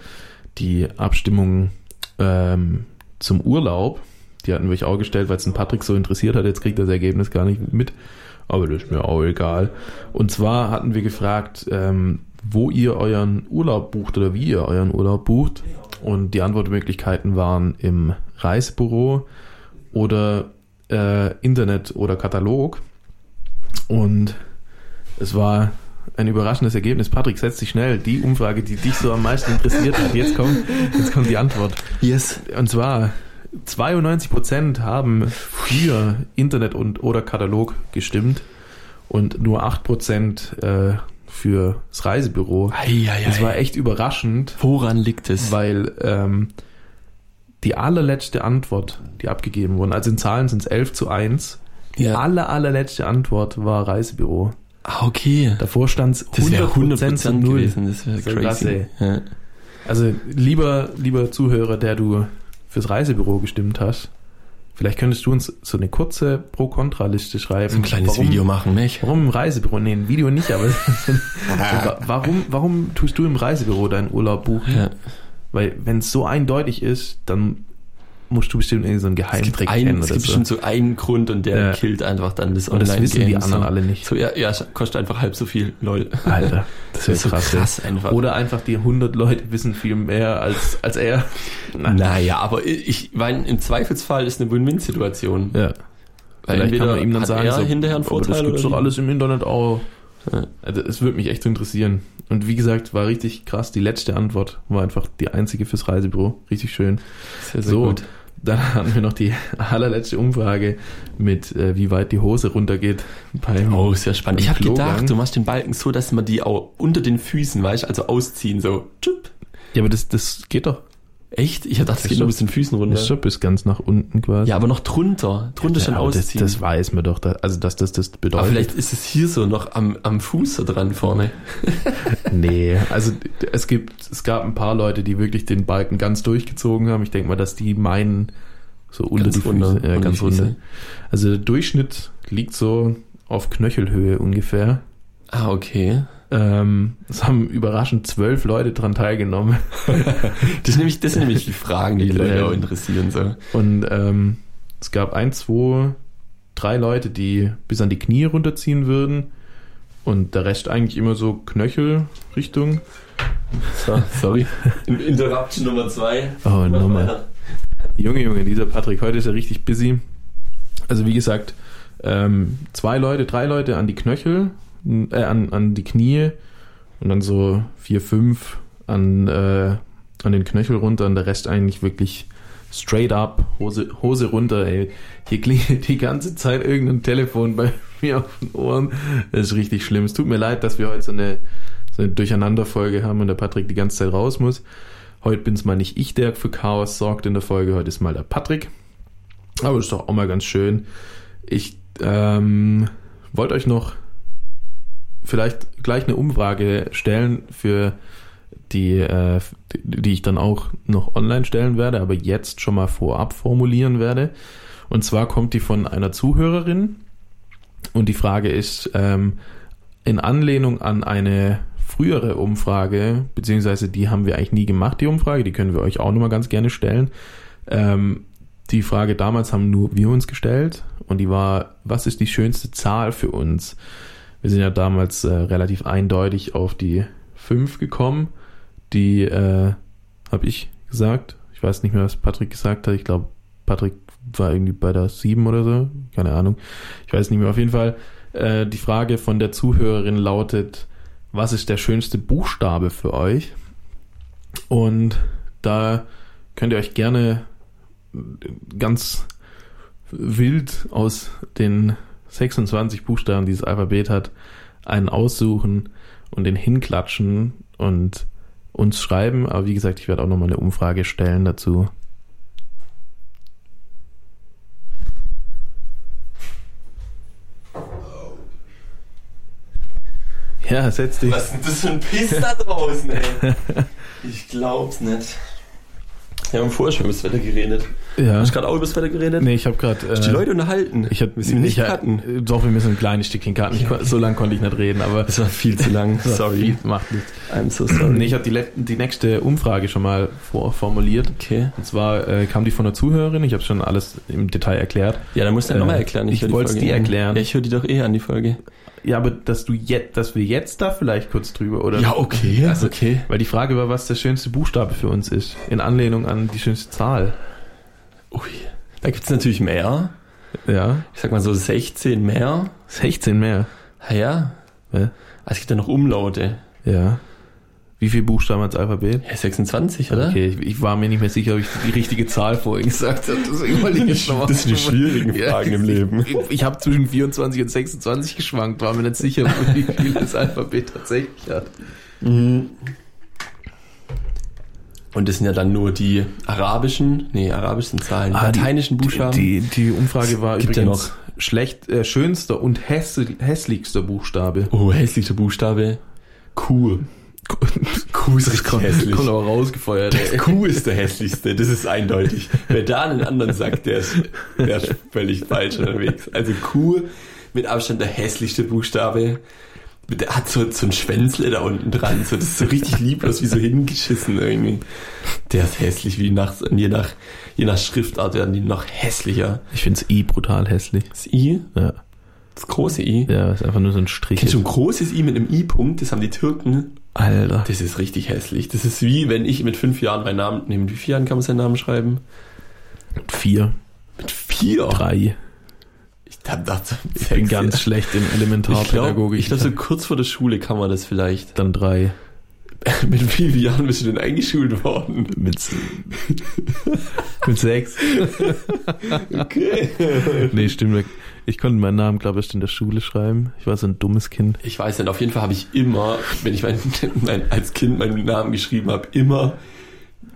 die Abstimmung ähm, zum Urlaub. Die hatten wir euch auch gestellt, weil es den Patrick so interessiert hat. Jetzt kriegt er das Ergebnis gar nicht mit. Aber das ist mir auch egal. Und zwar hatten wir gefragt, ähm, wo ihr euren Urlaub bucht oder wie ihr euren Urlaub bucht. Und die Antwortmöglichkeiten waren im Reisebüro oder äh, Internet oder Katalog. Und es war ein überraschendes Ergebnis. Patrick, setz dich schnell. Die Umfrage, die dich so am meisten interessiert hat. Jetzt kommt, jetzt kommt die Antwort. Yes. Und zwar 92% haben für Internet und oder Katalog gestimmt und nur 8% äh, für das Reisebüro. Eieiei. Das war echt überraschend, Woran liegt es? weil ähm, die allerletzte Antwort, die abgegeben wurde, also in Zahlen sind es 11 zu 1, die Ja. aller, allerletzte Antwort war Reisebüro. Ah, okay. Davor stand es Das wäre 100%, 100% zu 0. gewesen. Das wäre So crazy. krass, ey. Ja. Also lieber, lieber Zuhörer, der du fürs Reisebüro gestimmt hast, vielleicht könntest du uns so eine kurze Pro-Kontra-Liste schreiben. So ein kleines warum, Video machen, nicht? Warum im Reisebüro? Nee, ein Video nicht, aber wa- warum, warum tust du im Reisebüro deinen Urlaub buchen? Ja. Weil wenn es so eindeutig ist, dann musst du bestimmt irgendwie so einen Geheimtrick ein, kennen es gibt so. bestimmt so einen Grund und der Ja. killt einfach dann das Und das wissen die Online-Game. anderen so. alle nicht. So, ja, ja, kostet einfach halb so viel, lol. Alter, das wäre so krass. krass einfach. Oder einfach die 100 Leute wissen viel mehr als, als er. Na, Naja, aber ich meine, im Zweifelsfall ist eine Win-Win-Situation. Ja. Weil Vielleicht kann man ihm dann sagen, so, hinterher einen aber das Vorteil gibt's oder doch alles im Internet auch. Ja. Also es würde mich echt interessieren. Und wie gesagt, war richtig krass. Die letzte Antwort war einfach die einzige fürs Reisebüro. Richtig schön. Sehr, sehr So, gut. Dann hatten wir noch die allerletzte Umfrage mit, äh, wie weit die Hose runtergeht. Beim, Oh, sehr spannend. Ich habe gedacht, du machst den Balken so, dass man die auch unter den Füßen, weißt also ausziehen, so. Ja, aber das, das geht doch. Echt? Ich dachte, das Das geht nur bis den Füßen runter. Das ist schon bis ganz nach unten quasi. Ja, aber noch drunter. Drunter schon Ja, das, ausziehen. das weiß man doch. Da, also, dass das das bedeutet. aber vielleicht ist es hier so noch am, am Fuß so dran vorne. Nee, also es gibt, es gab ein paar Leute, die wirklich den Balken ganz durchgezogen haben. Ich denke mal, dass die meinen so unter Ganz die Füße, runter, ja, unter ganz runter. Also der Durchschnitt liegt so auf Knöchelhöhe ungefähr. Ah, okay. Ähm, es haben überraschend zwölf Leute dran teilgenommen. Das, nämlich, das sind nämlich die Fragen, die die Leute auch interessieren. So. Und ähm, es gab ein, zwei, drei Leute, die bis an die Knie runterziehen würden. Und der Rest eigentlich immer so Knöchelrichtung. So, sorry. Interruption Nummer zwei. Oh, nochmal. Junge, Junge, dieser Patrick, heute ist er richtig busy. Also wie gesagt, ähm, zwei Leute, drei Leute an die Knöchel, äh, an, an die Knie und dann so vier, fünf an, äh, an den Knöchel runter und der Rest eigentlich wirklich straight up, Hose, Hose runter, ey. Hier klingelt die ganze Zeit irgendein Telefon bei mir auf den Ohren. Das ist richtig schlimm. Es tut mir leid, dass wir heute so eine, so eine Durcheinanderfolge haben und der Patrick die ganze Zeit raus muss. Heute bin es mal nicht ich, der für Chaos sorgt in der Folge, heute ist mal der Patrick. Aber ist doch auch mal ganz schön. Ich ähm, wollte euch noch vielleicht gleich eine Umfrage stellen für die, äh, die ich dann auch noch online stellen werde, aber jetzt schon mal vorab formulieren werde. Und zwar kommt die von einer Zuhörerin und die Frage ist ähm, in Anlehnung an eine frühere Umfrage, beziehungsweise die haben wir eigentlich nie gemacht, die Umfrage, die können wir euch auch nochmal ganz gerne stellen. Ähm, die Frage damals haben nur wir uns gestellt und die war, was ist die schönste Zahl für uns? Wir sind ja damals äh, relativ eindeutig auf die 5 gekommen. Die äh, habe ich gesagt. Ich weiß nicht mehr, was Patrick gesagt hat. Ich glaube, Patrick war irgendwie bei der 7 oder so. Keine Ahnung. Ich weiß nicht mehr. Auf jeden Fall, äh, die Frage von der Zuhörerin lautet, was ist der schönste Buchstabe für euch? Und da könnt ihr euch gerne ganz wild aus den 26 Buchstaben, die das Alphabet hat, einen aussuchen und den hinklatschen und uns schreiben. Aber wie gesagt, ich werde auch nochmal eine Umfrage stellen dazu. Ja, setz dich. Was ist denn das für ein Piss da draußen, ey? Ich glaub's nicht. Wir haben vorher schon über das Wetter geredet. Ja. Hast du gerade auch über das Wetter geredet? Nee, ich habe gerade. Hast die Leute unterhalten? Ich hab, wir sind nicht ich, cutten. äh, Doch, wir müssen ein kleines Stückchen cutten. Ich, so lange konnte ich nicht reden, aber Das war viel zu lang. Sorry. viel- macht nichts. I'm so sorry. Nee, ich habe die, die nächste Umfrage schon mal vorformuliert. Okay. Und zwar äh, kam die von einer Zuhörerin. Ich habe schon alles im Detail erklärt. Ja, dann musst du ja Äh, nochmal erklären. ich die wollt's Folge dir erklären. Ja, ich höre die doch eh an, die Folge. Ja, aber dass du jetzt, dass wir jetzt da vielleicht kurz drüber oder? okay. Also, okay. Weil die Frage war, was der schönste Buchstabe für uns ist. In Anlehnung an die schönste Zahl. Ui. Da gibt's natürlich mehr. Ja. Ich sag mal so 16 mehr. 16 mehr. Ja. Ja. Ah, Es gibt ja noch Umlaute. Ja. Wie viele Buchstaben hat das Alphabet? Ja, 26, oder? Okay, ich, ich war mir nicht mehr sicher, ob ich die richtige Zahl vorhin gesagt habe. Deswegen wollte ich jetzt nochmal- Das sind die schwierigen Ja, Fragen im ich- Leben. Ich, ich habe zwischen 24 und 26 geschwankt, war mir nicht sicher, wie viel das Alphabet tatsächlich hat. Mhm. Und das sind ja dann nur die arabischen, nee, arabischen Zahlen, die Ah, die- lateinischen Buchstaben. Die, die Umfrage war Gibt ja übrigens schlecht, äh, schönster und hässl hässlichster Buchstabe. oh, hässlicher Buchstabe. Q. Q ist richtig hässlich. kommt aber rausgefeuert. Das ey. Q ist der hässlichste, das ist eindeutig. Wer da einen anderen sagt, der ist, der ist völlig falsch unterwegs. Also Q mit Abstand der hässlichste Buchstabe. Der hat so, so ein Schwänzle da unten dran. So, das ist so richtig lieblos, wie so hingeschissen irgendwie. Der ist hässlich, wie nach, je nach, je nach Schriftart werden die noch hässlicher. Ich find's I brutal hässlich. Das I, Ja, das große I. ja ist einfach nur so ein Strich. Kennst du ein großes I mit einem I-Punkt? Das haben die Türken. Alter. Das ist richtig hässlich. Das ist wie, wenn ich mit fünf Jahren meinen Namen nehme. Mit wie vier Jahren kann man seinen Namen schreiben? Vier, Mit vier? drei. Ich Da, da, Ich bin ganz schlecht in Ich glaube, Elementarpädagogik. ich glaub, so kurz vor der Schule kann man das vielleicht. dann drei. Mit wie vielen Jahren bist du denn eingeschult worden? Mit, mit sechs. Okay. Nee, stimmt. Ich konnte meinen Namen, glaube ich, in der Schule schreiben. Ich war so ein dummes Kind. Ich weiß nicht, auf jeden Fall habe ich immer, wenn ich mein, mein, als Kind meinen Namen geschrieben habe, immer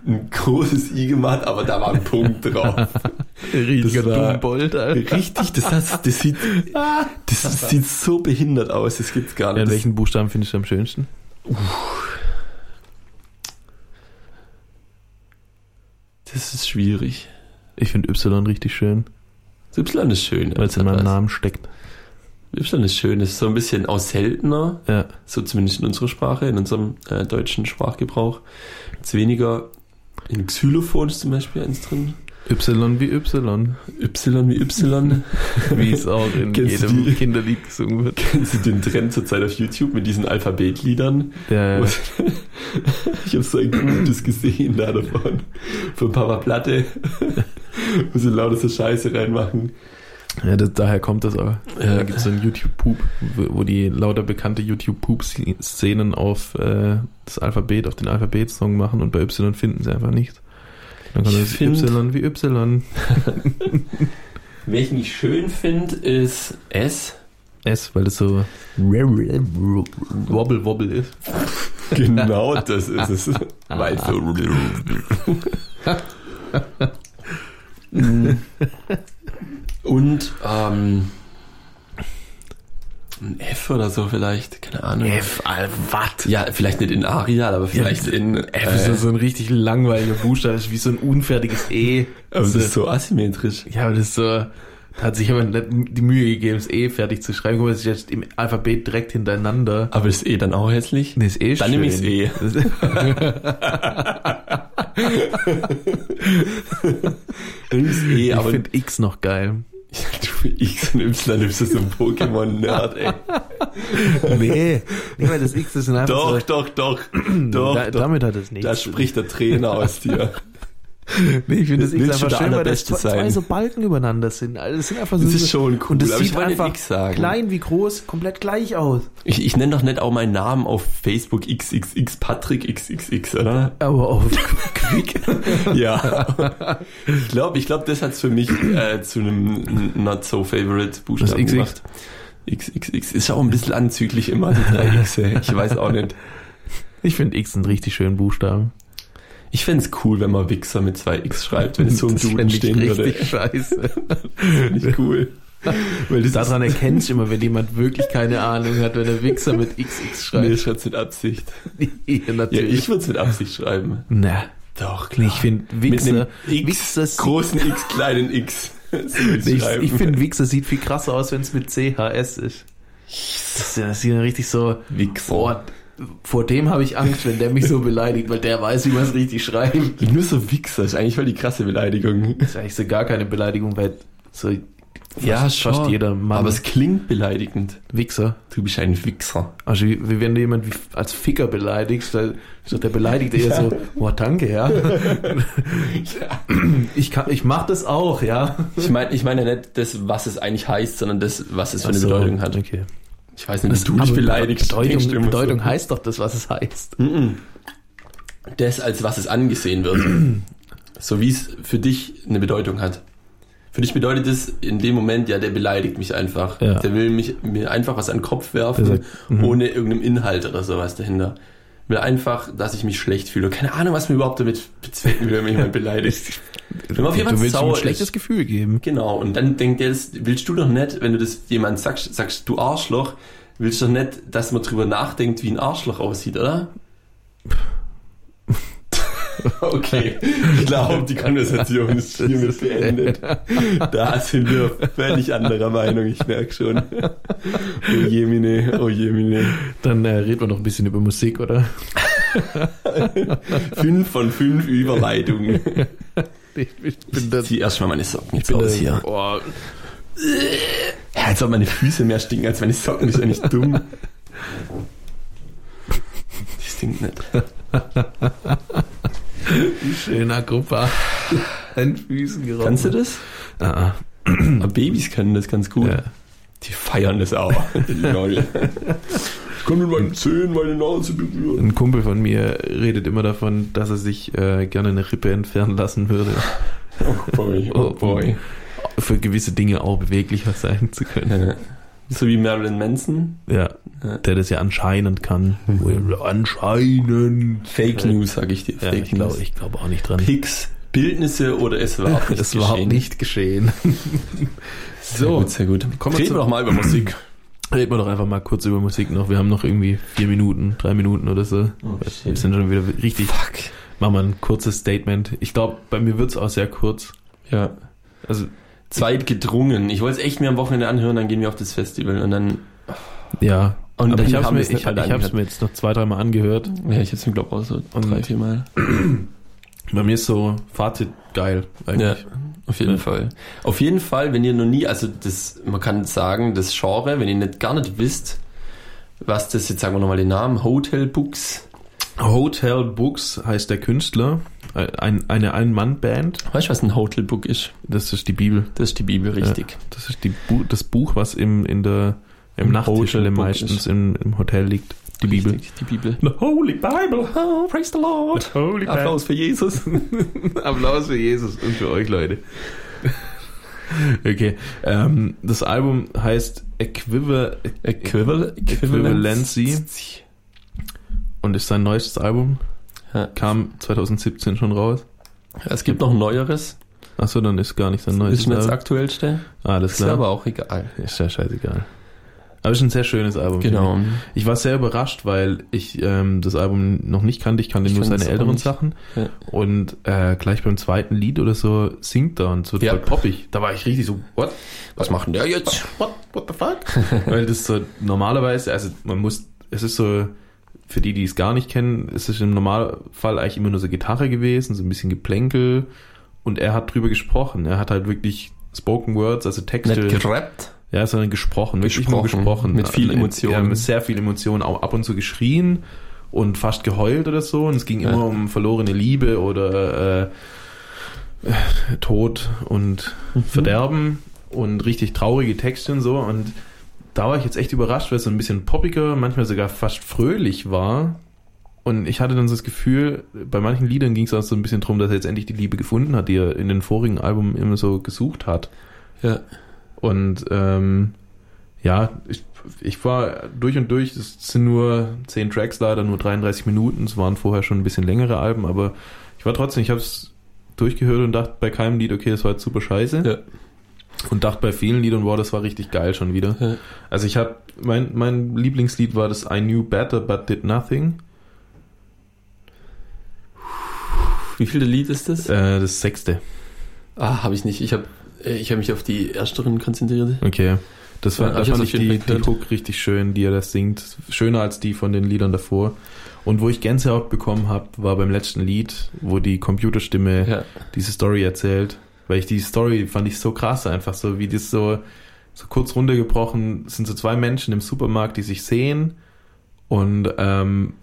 ein großes I gemacht, aber da war ein Punkt drauf. War- Dummbold, Alter. Richtig, das, hat, das, sieht, das sieht so behindert aus, das gibt's gar Ja, nicht. welchen Buchstaben findest du am schönsten? Das, das ist schwierig. Ich finde Y richtig schön, Y ist schön. weil es in meinem Namen steckt. Y ist schön, ist so ein bisschen auch seltener, Ja. so zumindest in unserer Sprache, in unserem äh, deutschen Sprachgebrauch. Jetzt weniger in Xylophon ist zum Beispiel eins drin. Y wie Y, Y wie Y. wie es auch in Kennst jedem die? Kinderlied gesungen wird. Kennst du den Trend zurzeit auf YouTube mit diesen Alphabetliedern? Ja, ja. Ich habe so ein gutes gesehen da davon. Von Papa Platte. Wo sie lauter so Scheiße reinmachen. ja das, daher kommt das auch. Ja. Da gibt es so ein YouTube-Poop, wo wo die lauter bekannte YouTube-Poop-Szenen auf äh, das Alphabet, auf den Alphabetsong machen und bei Y finden sie einfach nichts. Dann kommt Ich das find- Y wie Y. Welchen ich schön finde, ist S. S, weil das so wobble wobble ist. Genau das ist es. Weil so. Und ähm, ein F oder so vielleicht, keine Ahnung. F, Alter, was? Ja, vielleicht nicht in Arial, aber vielleicht in F ist äh, so ein richtig langweiliger Buchstabe, ist wie so ein unfertiges E. aber das ist so asymmetrisch. Ja, aber das ist so, da hat sich aber nicht die Mühe gegeben, das E fertig zu schreiben. Guck mal, das ist jetzt im Alphabet direkt hintereinander. Aber ist eh dann auch hässlich? Nee, ist eh Dann schön. nehme ich's eh. Dann ist eh, Ich aber finde X noch geil. Du X und Y du so ein Pokémon-Nerd, ey. Nee, nee, weil das X ist einfach Doch, so. doch, doch, doch, da, doch. damit hat es nichts. Da spricht der Trainer aus dir. nee, ich finde das X einfach schön, weil das zwei, zwei so Balken übereinander sind. Also das sind einfach so. Das ist schon cool, Und das sieht einfach klein wie groß, komplett gleich aus. Ich, ich nenne doch nicht auch meinen Namen auf Facebook XXX Patrick XXX, oder? Aber auf Quick. Ja. ich glaube, ich glaub, das hat's für mich äh, zu einem not so favorite Buchstaben Das gemacht. XXX ist auch ein bisschen anzüglich immer, die drei X. Ich weiß auch nicht. Ich finde X einen richtig schönen Buchstaben. Ich fänd's cool, wenn man Wichser mit zwei X schreibt, wenn es so im Das Duden stehen würde. richtig scheiße. Nicht cool. Weil Daran erkennst du immer, wenn jemand wirklich keine Ahnung hat, wenn der Wichser mit XX ist, nee, schreibt. ich schreib's mit Absicht. Ja, Ja, natürlich. ich würde es mit Absicht schreiben. Na, Doch, ich finde Wichser, X, Wichser großen X, kleinen X. Will's ich, ich finde Wichser sieht viel krasser aus, wenn es mit CHS ist. Das, das sieht dann richtig so, Wichser. Vor dem habe ich Angst, wenn der mich so beleidigt, weil der weiß, wie man es richtig schreibt. Nur so Wichser ist eigentlich voll die krasse Beleidigung. Das ist eigentlich so gar keine Beleidigung, weil so Ja, fast, fast jeder Mann Aber es klingt beleidigend. Wichser. Du bist ein Wichser. Also wie, wenn du jemand wie, als Ficker beleidigst, dann ist doch der Beleidigte eher so, boah, danke, ja. Ich kann, ich mach das auch, ja. Ich meine ich meine nicht das, was es eigentlich heißt, sondern das, was es für eine so, Bedeutung hat. Okay. Ich weiß nicht, wie du dich beleidigst. Bedeutung, Bedeutung so. heißt doch das, was es heißt. Das, als was es angesehen wird. so wie es für dich eine Bedeutung hat. Für dich bedeutet es in dem Moment, ja, der beleidigt mich einfach. Ja. Der will mich, mir einfach was an den Kopf werfen, sagt, mhm. ohne irgendeinem Inhalt oder sowas dahinter. Will einfach, dass ich mich schlecht fühle. Keine Ahnung, was mir überhaupt damit bezwecken will, wenn mich jemand beleidigt. Wenn man auf jemanden willst ihm sauer ein schlechtes ist. Gefühl geben. Genau, und dann denkt er, das willst du doch nicht, wenn du das jemand sagst, sagst du Arschloch, willst du doch nicht, dass man drüber nachdenkt, wie ein Arschloch aussieht, oder? Okay, ich glaube, die Konversation ist hiermit beendet. Da sind wir völlig anderer Meinung, ich merke schon. Oh jemine, oh jemine. Dann äh, reden wir noch ein bisschen über Musik, oder? Fünf von fünf Überleitungen. Ich, ich Ich bin da, zieh erstmal meine Socken jetzt bin da aus hier. Oh, Ja, als ob meine Füße mehr stinken als meine Socken, ist ja nicht dumm. Die stinkt nicht. Schöner Gruppe. An Füßen geraubt. Kannst du das? Ah, ah. Aber Babys können das ganz gut. Ja. Die feiern das auch. Lol. Ich kann mit meinen Zähnen meine Nase berühren. Ein Kumpel von mir redet immer davon, dass er sich äh, gerne eine Rippe entfernen lassen würde, Oh boy, oh boy. um für gewisse Dinge auch beweglicher sein zu können. So wie Marilyn Manson. Ja, Ja. der das ja anscheinend kann. Anscheinend. Fake News, sag ich dir. Ja, Fake ich glaube News. ich glaube auch nicht dran. Pics, Bildnisse oder es war nicht Es war geschehen. nicht geschehen. Sehr So, gut, sehr gut. kommen Reden wir doch mal über Musik. Reden wir doch einfach mal kurz über Musik noch. Wir haben noch irgendwie vier Minuten, drei Minuten oder so. Oh, wir sind schon wieder richtig. Fuck. Machen wir ein kurzes Statement. Ich glaube, bei mir wird's auch sehr kurz. Ja. Also, Zweit gedrungen. Ich wollte es echt mir am Wochenende anhören, dann gehen wir auf das Festival und dann. ja. Und Aber ich habe haben mir, es ich, hab's mir jetzt noch zwei, dreimal angehört. Ja, ich hab's mir glaube auch so Und- drei, vier Mal. Bei mir ist so Fazit geil Ja, eigentlich. auf jeden Ja. Fall. Auf jeden Fall, wenn ihr noch nie, also das, man kann sagen, das Genre, wenn ihr nicht gar nicht wisst, was das, jetzt sagen wir nochmal den Namen, Hotel Books. Hotel Books heißt der Künstler. Ein, eine Ein-Mann-Band. Weißt du, was ein Hotel Book ist? Das ist die Bibel. Das ist die Bibel, richtig. Das ist die Bu das Buch, was im, in der, im Im Hotelbook meistens ist. im, im Hotel liegt. Die Bibel. Richtig, die Bibel. The Holy Bible. Oh, praise the Lord. Holy Applaus für Jesus. Applaus für Jesus und für euch, Leute. Okay. Ähm, das Album heißt Equival Equival Equivalency und ist sein neuestes Album. Ja. Kam 2017 schon raus. Es gibt noch ein neueres. Achso, dann ist gar nicht sein Das neuestes ist das Album. aktuellste. Ah, alles Ist klar. aber auch egal. Ist ja scheißegal. Aber ist ein sehr schönes Album. Genau. Ich war sehr überrascht, weil ich ähm, das Album noch nicht kannte. Ich kannte Ich nur seine älteren. Sachen. Ja. Und äh, gleich beim zweiten Lied oder so singt er und so Ja. voll poppig. Da war ich richtig so, what? Was macht denn der jetzt? What, what the fuck? weil das so normalerweise, also man muss, es ist so, für die, die es gar nicht kennen, es ist im Normalfall eigentlich immer nur so Gitarre gewesen, so ein bisschen Geplänkel. Und er hat drüber gesprochen. Er hat halt wirklich Spoken Words, also Texte. Nicht gerappt? Ja, sondern gesprochen, wirklich nur Gesprochen, mit viel Also, Emotion. Ja, mit sehr viel Emotion, auch ab und zu geschrien und fast geheult oder so. Und es ging Ja. immer um verlorene Liebe oder äh, äh, Tod und Mhm. Verderben und richtig traurige Texte und so. Und da war ich jetzt echt überrascht, weil es so ein bisschen poppiger, manchmal sogar fast fröhlich war. Und ich hatte dann so das Gefühl, bei manchen Liedern ging es auch so ein bisschen drum, dass er jetzt endlich die Liebe gefunden hat, die er in den vorigen Alben immer so gesucht hat. Ja. Und ähm, ja, ich, ich war durch und durch, es sind nur 10 Tracks leider, nur 33 Minuten, es waren vorher schon ein bisschen längere Alben, aber ich war trotzdem, ich habe es durchgehört und dachte bei keinem Lied, okay, das war jetzt super scheiße. Ja. Und dachte bei vielen Liedern, wow, das war richtig geil schon wieder. Ja. Also ich habe, mein, mein Lieblingslied war das I Knew Better But Did Nothing, Wie viel Lied ist das? äh, das sechste. Ah, habe ich nicht. Ich habe ich hab mich auf die ersteren konzentriert. Okay. Das war, Ja, da fand ich die, die. Hook richtig schön, die er das singt. Schöner als die von den Liedern davor. Und wo ich Gänsehaut bekommen habe, war beim letzten Lied, wo die Computerstimme Ja. diese Story erzählt. Weil ich die Story fand ich so krass einfach, so wie das so, so kurz runtergebrochen, sind so zwei Menschen im Supermarkt, die sich sehen und ähm,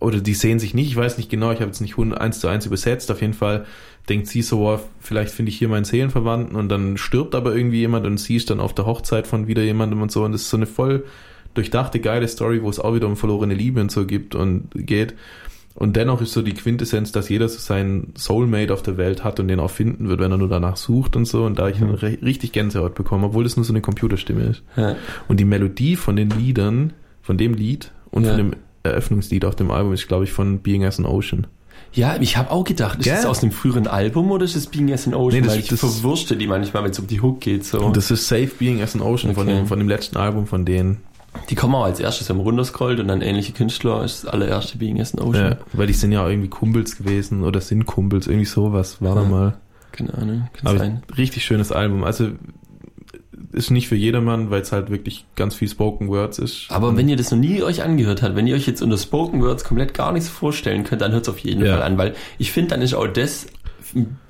oder die sehen sich nicht, ich weiß nicht genau, ich habe jetzt nicht eins zu eins übersetzt, auf jeden Fall denkt sie so, oh, vielleicht finde ich hier meinen Seelenverwandten und dann stirbt aber irgendwie jemand und sie ist dann auf der Hochzeit von wieder jemandem und so und das ist so eine voll durchdachte, geile Story, wo es auch wieder um verlorene Liebe und so gibt und geht. Und dennoch ist so die Quintessenz, dass jeder so seinen Soulmate auf der Welt hat und den auch finden wird, wenn er nur danach sucht und so. Und da ich re- richtig Gänsehaut bekommen, obwohl das nur so eine Computerstimme ist. Ja. Und die Melodie von den Liedern, von dem Lied und Ja. von dem Eröffnungslied auf dem Album ist, glaube ich, von Being as an Ocean. Ja, ich habe auch gedacht, ist Gell? das aus dem früheren Album oder ist das Being as an Ocean? Nee, das- Weil ich das- verwurschte die manchmal, wenn es um die Hook geht. So. Und das ist Safe Being as an Ocean von, Okay. dem, von dem letzten Album von denen. Die kommen auch als erstes, wenn man runterscrollt und dann ähnliche Künstler ist das allererste Being as an Ocean. Ja, weil die sind ja auch irgendwie Kumpels gewesen oder sind Kumpels, irgendwie sowas war da Ja. mal. Keine Ahnung, kann Aber sein. richtig schönes Album. Also ist nicht für jedermann, weil es halt wirklich ganz viel Spoken Words ist. Aber wenn ihr das noch nie euch angehört habt, wenn ihr euch jetzt unter Spoken Words komplett gar nichts vorstellen könnt, dann hört es auf jeden Ja. Fall an, weil ich finde, dann ist auch das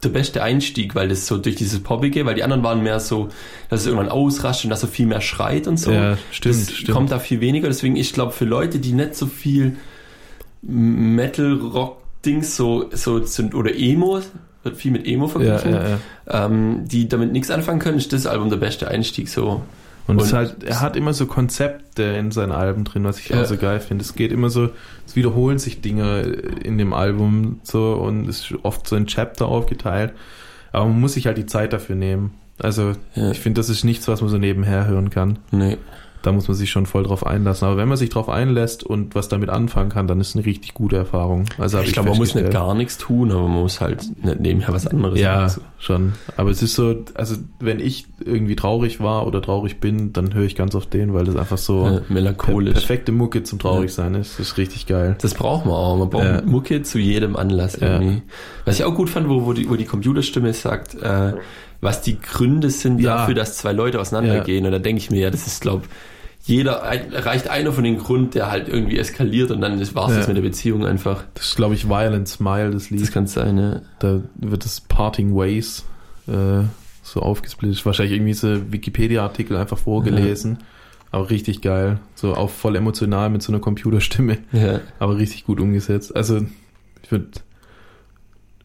der beste Einstieg, weil das so durch dieses Poppige, weil die anderen waren mehr so, dass es irgendwann ausrascht und dass so viel mehr schreit und so. Ja, stimmt, das stimmt. kommt da viel weniger. Deswegen, ich glaube, für Leute, die nicht so viel Metal-Rock-Dings so, so sind oder Emo wird viel mit Emo Ja, verglichen, ja, ja. Ähm, die damit nichts anfangen können, ist das Album der beste Einstieg so. Und, es Und- halt, er hat immer so Konzepte in seinen Alben drin, was ich Ja. auch so geil finde. Es geht immer so, es wiederholen sich Dinge in dem Album so und es ist oft so in Chapter aufgeteilt. Aber man muss sich halt die Zeit dafür nehmen. Also Ja. ich finde, das ist nichts, was man so nebenher hören kann. Nee. Da muss man sich schon voll drauf einlassen. Aber wenn man sich drauf einlässt und was damit anfangen kann, dann ist es eine richtig gute Erfahrung. Also hab Ich glaube, man muss nicht gar nichts tun, aber man muss halt nicht nebenher was anderes Ja, machen. schon. Aber es ist so, also wenn ich irgendwie traurig war oder traurig bin, dann höre ich ganz oft den, weil das einfach so Ja, per melancholisch. perfekte Mucke zum Traurigsein ist. Das ist richtig geil. Das braucht man auch. Man braucht Ja. Mucke zu jedem Anlass Ja. irgendwie. Was ich auch gut fand, wo, wo, die, wo die Computerstimme sagt, äh, was die Gründe sind Ja. dafür, dass zwei Leute auseinandergehen. Und da denke ich mir, ja, das ist, glaube jeder erreicht einer von den Grund, der halt irgendwie eskaliert und dann war es Ja. das mit der Beziehung einfach. Das ist, glaube ich, Violent Smile, das Lied. Das kann sein, ja. da wird das Parting Ways äh, so aufgesplittet. Wahrscheinlich irgendwie so Wikipedia-Artikel einfach vorgelesen. Aber richtig geil. So auch voll emotional mit so einer Computerstimme. ja. Aber richtig gut umgesetzt. Also ich würde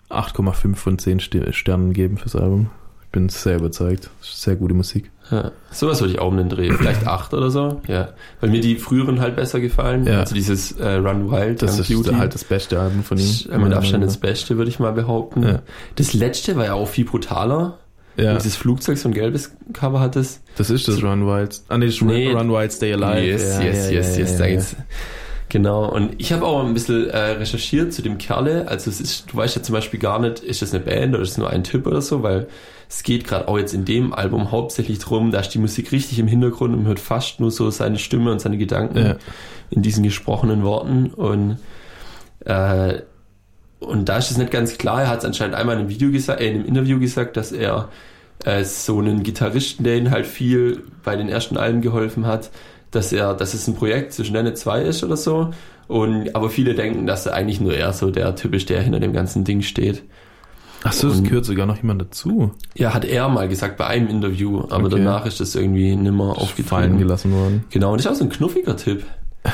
8,5 von 10 Sti- Sternen geben fürs Album. Ich bin sehr überzeugt. Sehr gute Musik. Ja, sowas würde ich auch um den Dreh. Vielleicht acht oder so. Ja. Weil mir die früheren halt besser gefallen. Ja. Also dieses äh, Run Wild, Das ist Beauty. halt das beste Album von ihm. ist mit Abstand das Beste, würde ich mal behaupten. Ja. Das letzte war ja auch viel brutaler. Ja, Dieses Flugzeug, so ein gelbes Cover hat es. das ist das Run Wild. Ah nee, das Nee. Run Wild Stay Alive. Yes, ja, yes, ja, yes, ja, yes. ja, da geht's. Genau. Und ich habe auch ein bisschen äh, recherchiert zu dem Kerle. Also es ist, du weißt ja zum Beispiel gar nicht, ist das eine Band oder ist es nur ein Typ oder so, weil es geht gerade auch jetzt in dem Album hauptsächlich drum, da ist die Musik richtig im Hintergrund und man hört fast nur so seine Stimme und seine Gedanken Ja. in diesen gesprochenen Worten. Und äh, und da ist es nicht ganz klar, er hat es anscheinend einmal in einem Video gesagt, äh, in einem Interview gesagt, dass er äh, so einen Gitarristen, der ihn halt viel bei den ersten Alben geholfen hat, dass er, dass es ein Projekt zwischen denen zwei ist oder so. Und aber viele denken, dass er eigentlich nur er so der Typ ist, der hinter dem ganzen Ding steht. Ach so, es Und- gehört sogar noch jemand dazu. Ja, hat er mal gesagt bei einem Interview, aber Okay. danach ist das irgendwie nimmer Fallen aufgefallen. gelassen worden. Genau, und das ist auch so ein knuffiger Typ.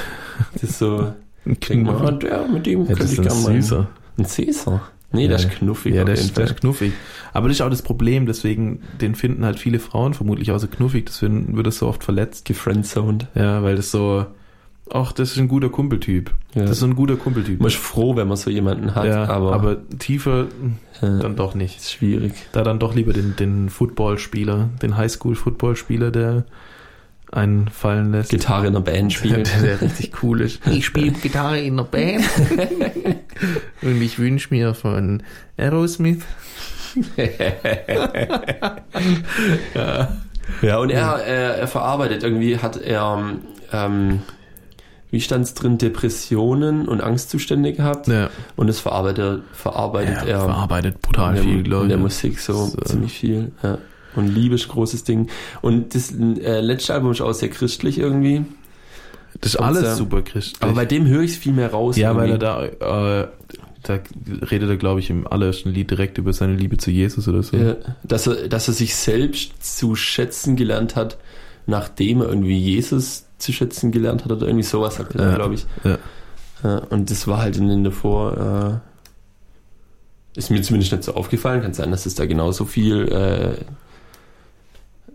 Das ist so, denk mal, ah, der, mit dem Ja, könnte das ich ist ein gerne mal. süßer. Ein Cäsar. Nee, der Ja. ist knuffig Ja, der ist, der ist knuffig. Aber das ist auch das Problem, deswegen, den finden halt viele Frauen vermutlich auch so knuffig, deswegen wird das so oft verletzt. Gefriendzoned. Ja, weil das so, ach, das ist ein guter Kumpeltyp. Ja. Das ist ein guter Kumpeltyp. Man ist froh, wenn man so jemanden hat, ja, aber, aber, tiefer äh, dann doch nicht. ist schwierig. Da dann doch lieber den, den Footballspieler, den Highschool-Footballspieler, der einen fallen lässt. Gitarre in der Band der, spielen. der richtig cool ist. Ich spiele Gitarre in der Band. Und ich wünsche mir von Aerosmith. ja, und er, er, er verarbeitet irgendwie, hat er, ähm, wie stand's drin, Depressionen und Angstzustände gehabt Ja, und das verarbeitet, verarbeitet er er verarbeitet brutal in der, viel, glaube in ich. der Musik so, So. ziemlich viel. Ja. Und Liebe ist ein großes Ding. Und das äh, letzte Album ist auch sehr christlich irgendwie. Das ist Und, alles äh, super christlich. Aber bei dem höre ich es viel mehr raus. ja, weil er irgendwie. da, äh, da redet er, glaube ich, im allerersten Lied direkt über seine Liebe zu Jesus oder so. Ja, dass, er, dass er sich selbst zu schätzen gelernt hat, nachdem er irgendwie Jesus zu schätzen gelernt hat oder irgendwie sowas, sagt er, Ja. glaube ich. Ja. Ja, und das war halt in den davor, äh, ist mir zumindest nicht so aufgefallen. Kann sein, dass es da genauso viel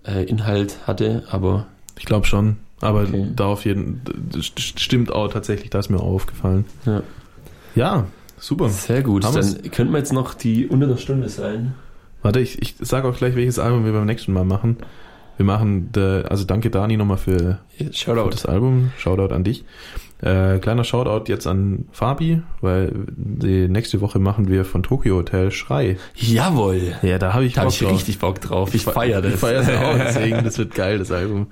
äh, äh, Inhalt hatte, aber Ich glaube schon. Aber Okay. da auf jeden stimmt auch tatsächlich, da ist mir auch aufgefallen. Ja. Ja, super. sehr gut. Haben Dann könnten wir jetzt noch die unter der Stunde sein. Warte, ich, ich sage auch gleich, welches Album wir beim nächsten Mal machen. Wir machen, de, also danke Dani nochmal für, für das Album. Shoutout an dich. Äh, kleiner Shoutout jetzt an Fabi, weil die nächste Woche machen wir von Tokyo Hotel Schrei. Jawohl. Ja, da habe ich Da Bock ich drauf. richtig Bock drauf. Ich fe- feiere das. Ich feiere das auch, deswegen, das wird geil, das Album.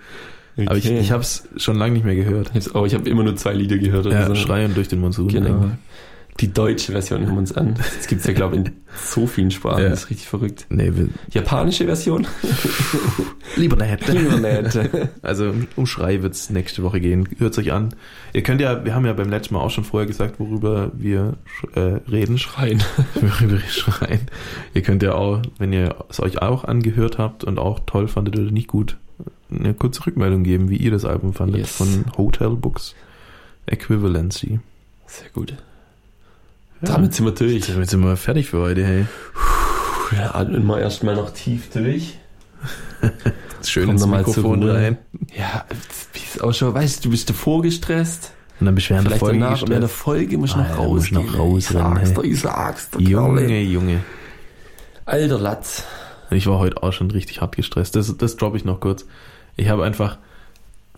Aber ich, Okay. ich habe es schon lange nicht mehr gehört. Ich hab's auch, ich habe immer nur zwei Lieder gehört Ja, so. Schrei und durch den Monsun. Genau. eigentlich. Die deutsche Version hören wir uns an. Das gibt's ja, glaube ich, in so vielen Sprachen. Ja. Das ist richtig verrückt. Nee, Japanische Version? lieber nicht. Lieber nicht. Also um Schrei wird's nächste Woche gehen. Hört's euch an. Ihr könnt ja, wir haben ja beim letzten Mal auch schon vorher gesagt, worüber wir äh, reden. Schreien. worüber wir schreien. Ihr könnt ja auch, wenn ihr es euch auch angehört habt und auch toll fandet oder nicht gut, eine kurze Rückmeldung geben, wie ihr das Album fandet Yes. von Hotel Books Equivalency. Sehr gut. Ja. Damit sind wir durch. Damit sind wir fertig für heute, hey. Ja, atmen wir erstmal noch tief durch. Schön Komm ins Mikrofon rein. Ja, wie es ausschaut, weißt du, du bist davor gestresst. Und dann bist du während der Folge danach und während der gestresst. Folge musst du Ah, noch raus. musst noch rausrennen, Ich sag's dir, ich sag's dir, Junge, Kerle. Junge. Alter Latz. Ich war heute auch schon richtig hart gestresst. Das, das droppe ich noch kurz. Ich habe einfach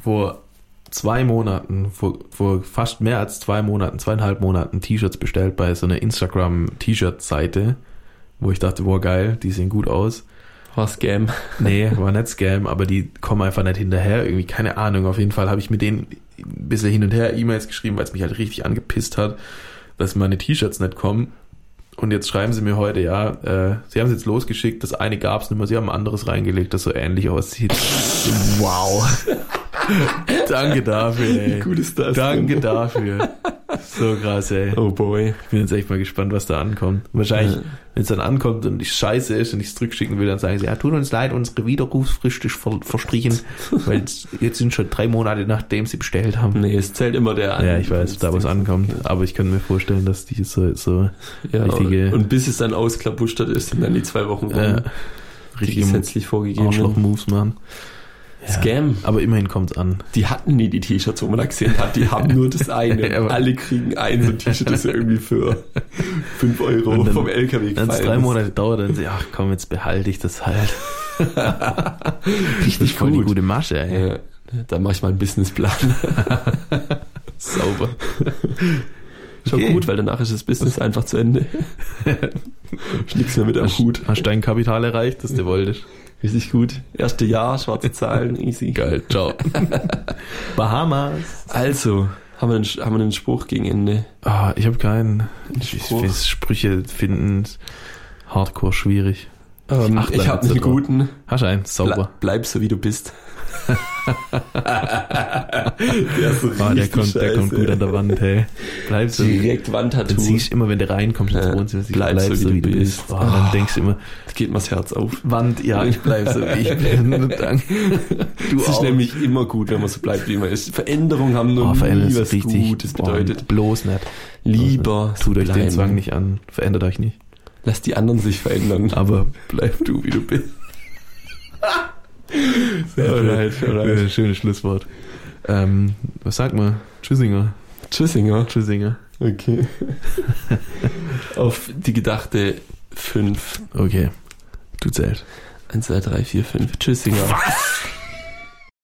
vor zwei Monaten, vor, vor fast mehr als zwei Monaten, zweieinhalb Monaten T-Shirts bestellt bei so einer Instagram-T-Shirt-Seite, wo ich dachte, boah geil, die sehen gut aus. War Scam. Nee, war nicht Scam, aber die kommen einfach nicht hinterher. Irgendwie, keine Ahnung. Auf jeden Fall habe ich mit denen ein bisschen hin und her E-Mails geschrieben, weil es mich halt richtig angepisst hat, dass meine T-Shirts nicht kommen. Und jetzt schreiben sie mir heute, ja, äh, sie haben es jetzt losgeschickt, das eine gab es nicht mehr, sie haben ein anderes reingelegt, das so ähnlich aussieht. wow. Danke dafür, ey. Wie gut ist das Danke denn? dafür. So krass, ey. Oh boy. Ich bin jetzt echt mal gespannt, was da ankommt. Wahrscheinlich, Ja. wenn es dann ankommt und ich scheiße ist und ich es zurückschicken will, dann sagen sie, ja, tut uns leid, unsere Widerrufsfrist ist ver verstrichen, weil jetzt sind schon drei Monate, nachdem sie bestellt haben. Nee, es zählt immer der an. Ja, ich weiß, da wo es ankommt, aber ich könnte mir vorstellen, dass die so, so Ja, richtige- und bis es dann ausklabustert ist, sind dann die zwei Wochen rum, die richtige gesetzlich vorgegeben Arschloch-Moves machen. Ja. Scam. Aber immerhin kommt's an. Die hatten nie die T-Shirts, wo man da gesehen hat. Die haben nur das eine. Ja, Alle kriegen ein so ein T-Shirt, das irgendwie für 5 Euro Und dann- vom LKW Wenn es gefallen drei ist. Monate dauert, dann sie, ach komm, jetzt behalte ich das halt. Richtig Voll die gut. gute Masche, ey. Ja, da mache ich mal einen Businessplan. Sauber. Schon Okay. gut, weil danach ist das Business einfach zu Ende. Ich Nichts mehr mit am Hut. hast dein Kapital erreicht, das du wolltest? Richtig gut. Erste Jahr, schwarze Zahlen, easy. Geil, ciao. Bahamas. Also, haben wir, einen, haben wir einen Spruch gegen Ende? Ah, ich habe keinen. Ich, ich Spruch. finde Sprüche finden hardcore schwierig. Ähm, ich da habe einen guten. Hast du einen? Ble Sauber. bleib so, wie du bist. Der ist so Ah, der kommt, der kommt gut an der Wand, hey. Bleib so. Direkt Dann Wandtattoo. siehst du immer, wenn du reinkommst ins Ja, Wohnzimmer, siehst, bleib so, wie du bist. Oh, dann Oh. denkst du immer, Da geht mir das Herz auf. Wand, ja, ich bleib so, wie ich bin. Danke. Du Es ist nämlich immer gut, wenn man so bleibt, wie man ist. Veränderungen haben nur Oh, nie was richtig. Gutes bedeutet. bloß nicht. Lieber so Tut euch den. Zwang nicht an. Verändert euch nicht. Lass die anderen sich verändern. Aber bleib du, wie du bist. Sehr Alright, alright. Sehr Schönes Schlusswort. Ähm, was sagt man? Tschüssinger. Tschüssinger. Tschüssinger. Okay. Auf die gedachte 5. Okay. Du zählst. 1, 2, 3, 4, 5. Tschüssinger. Was?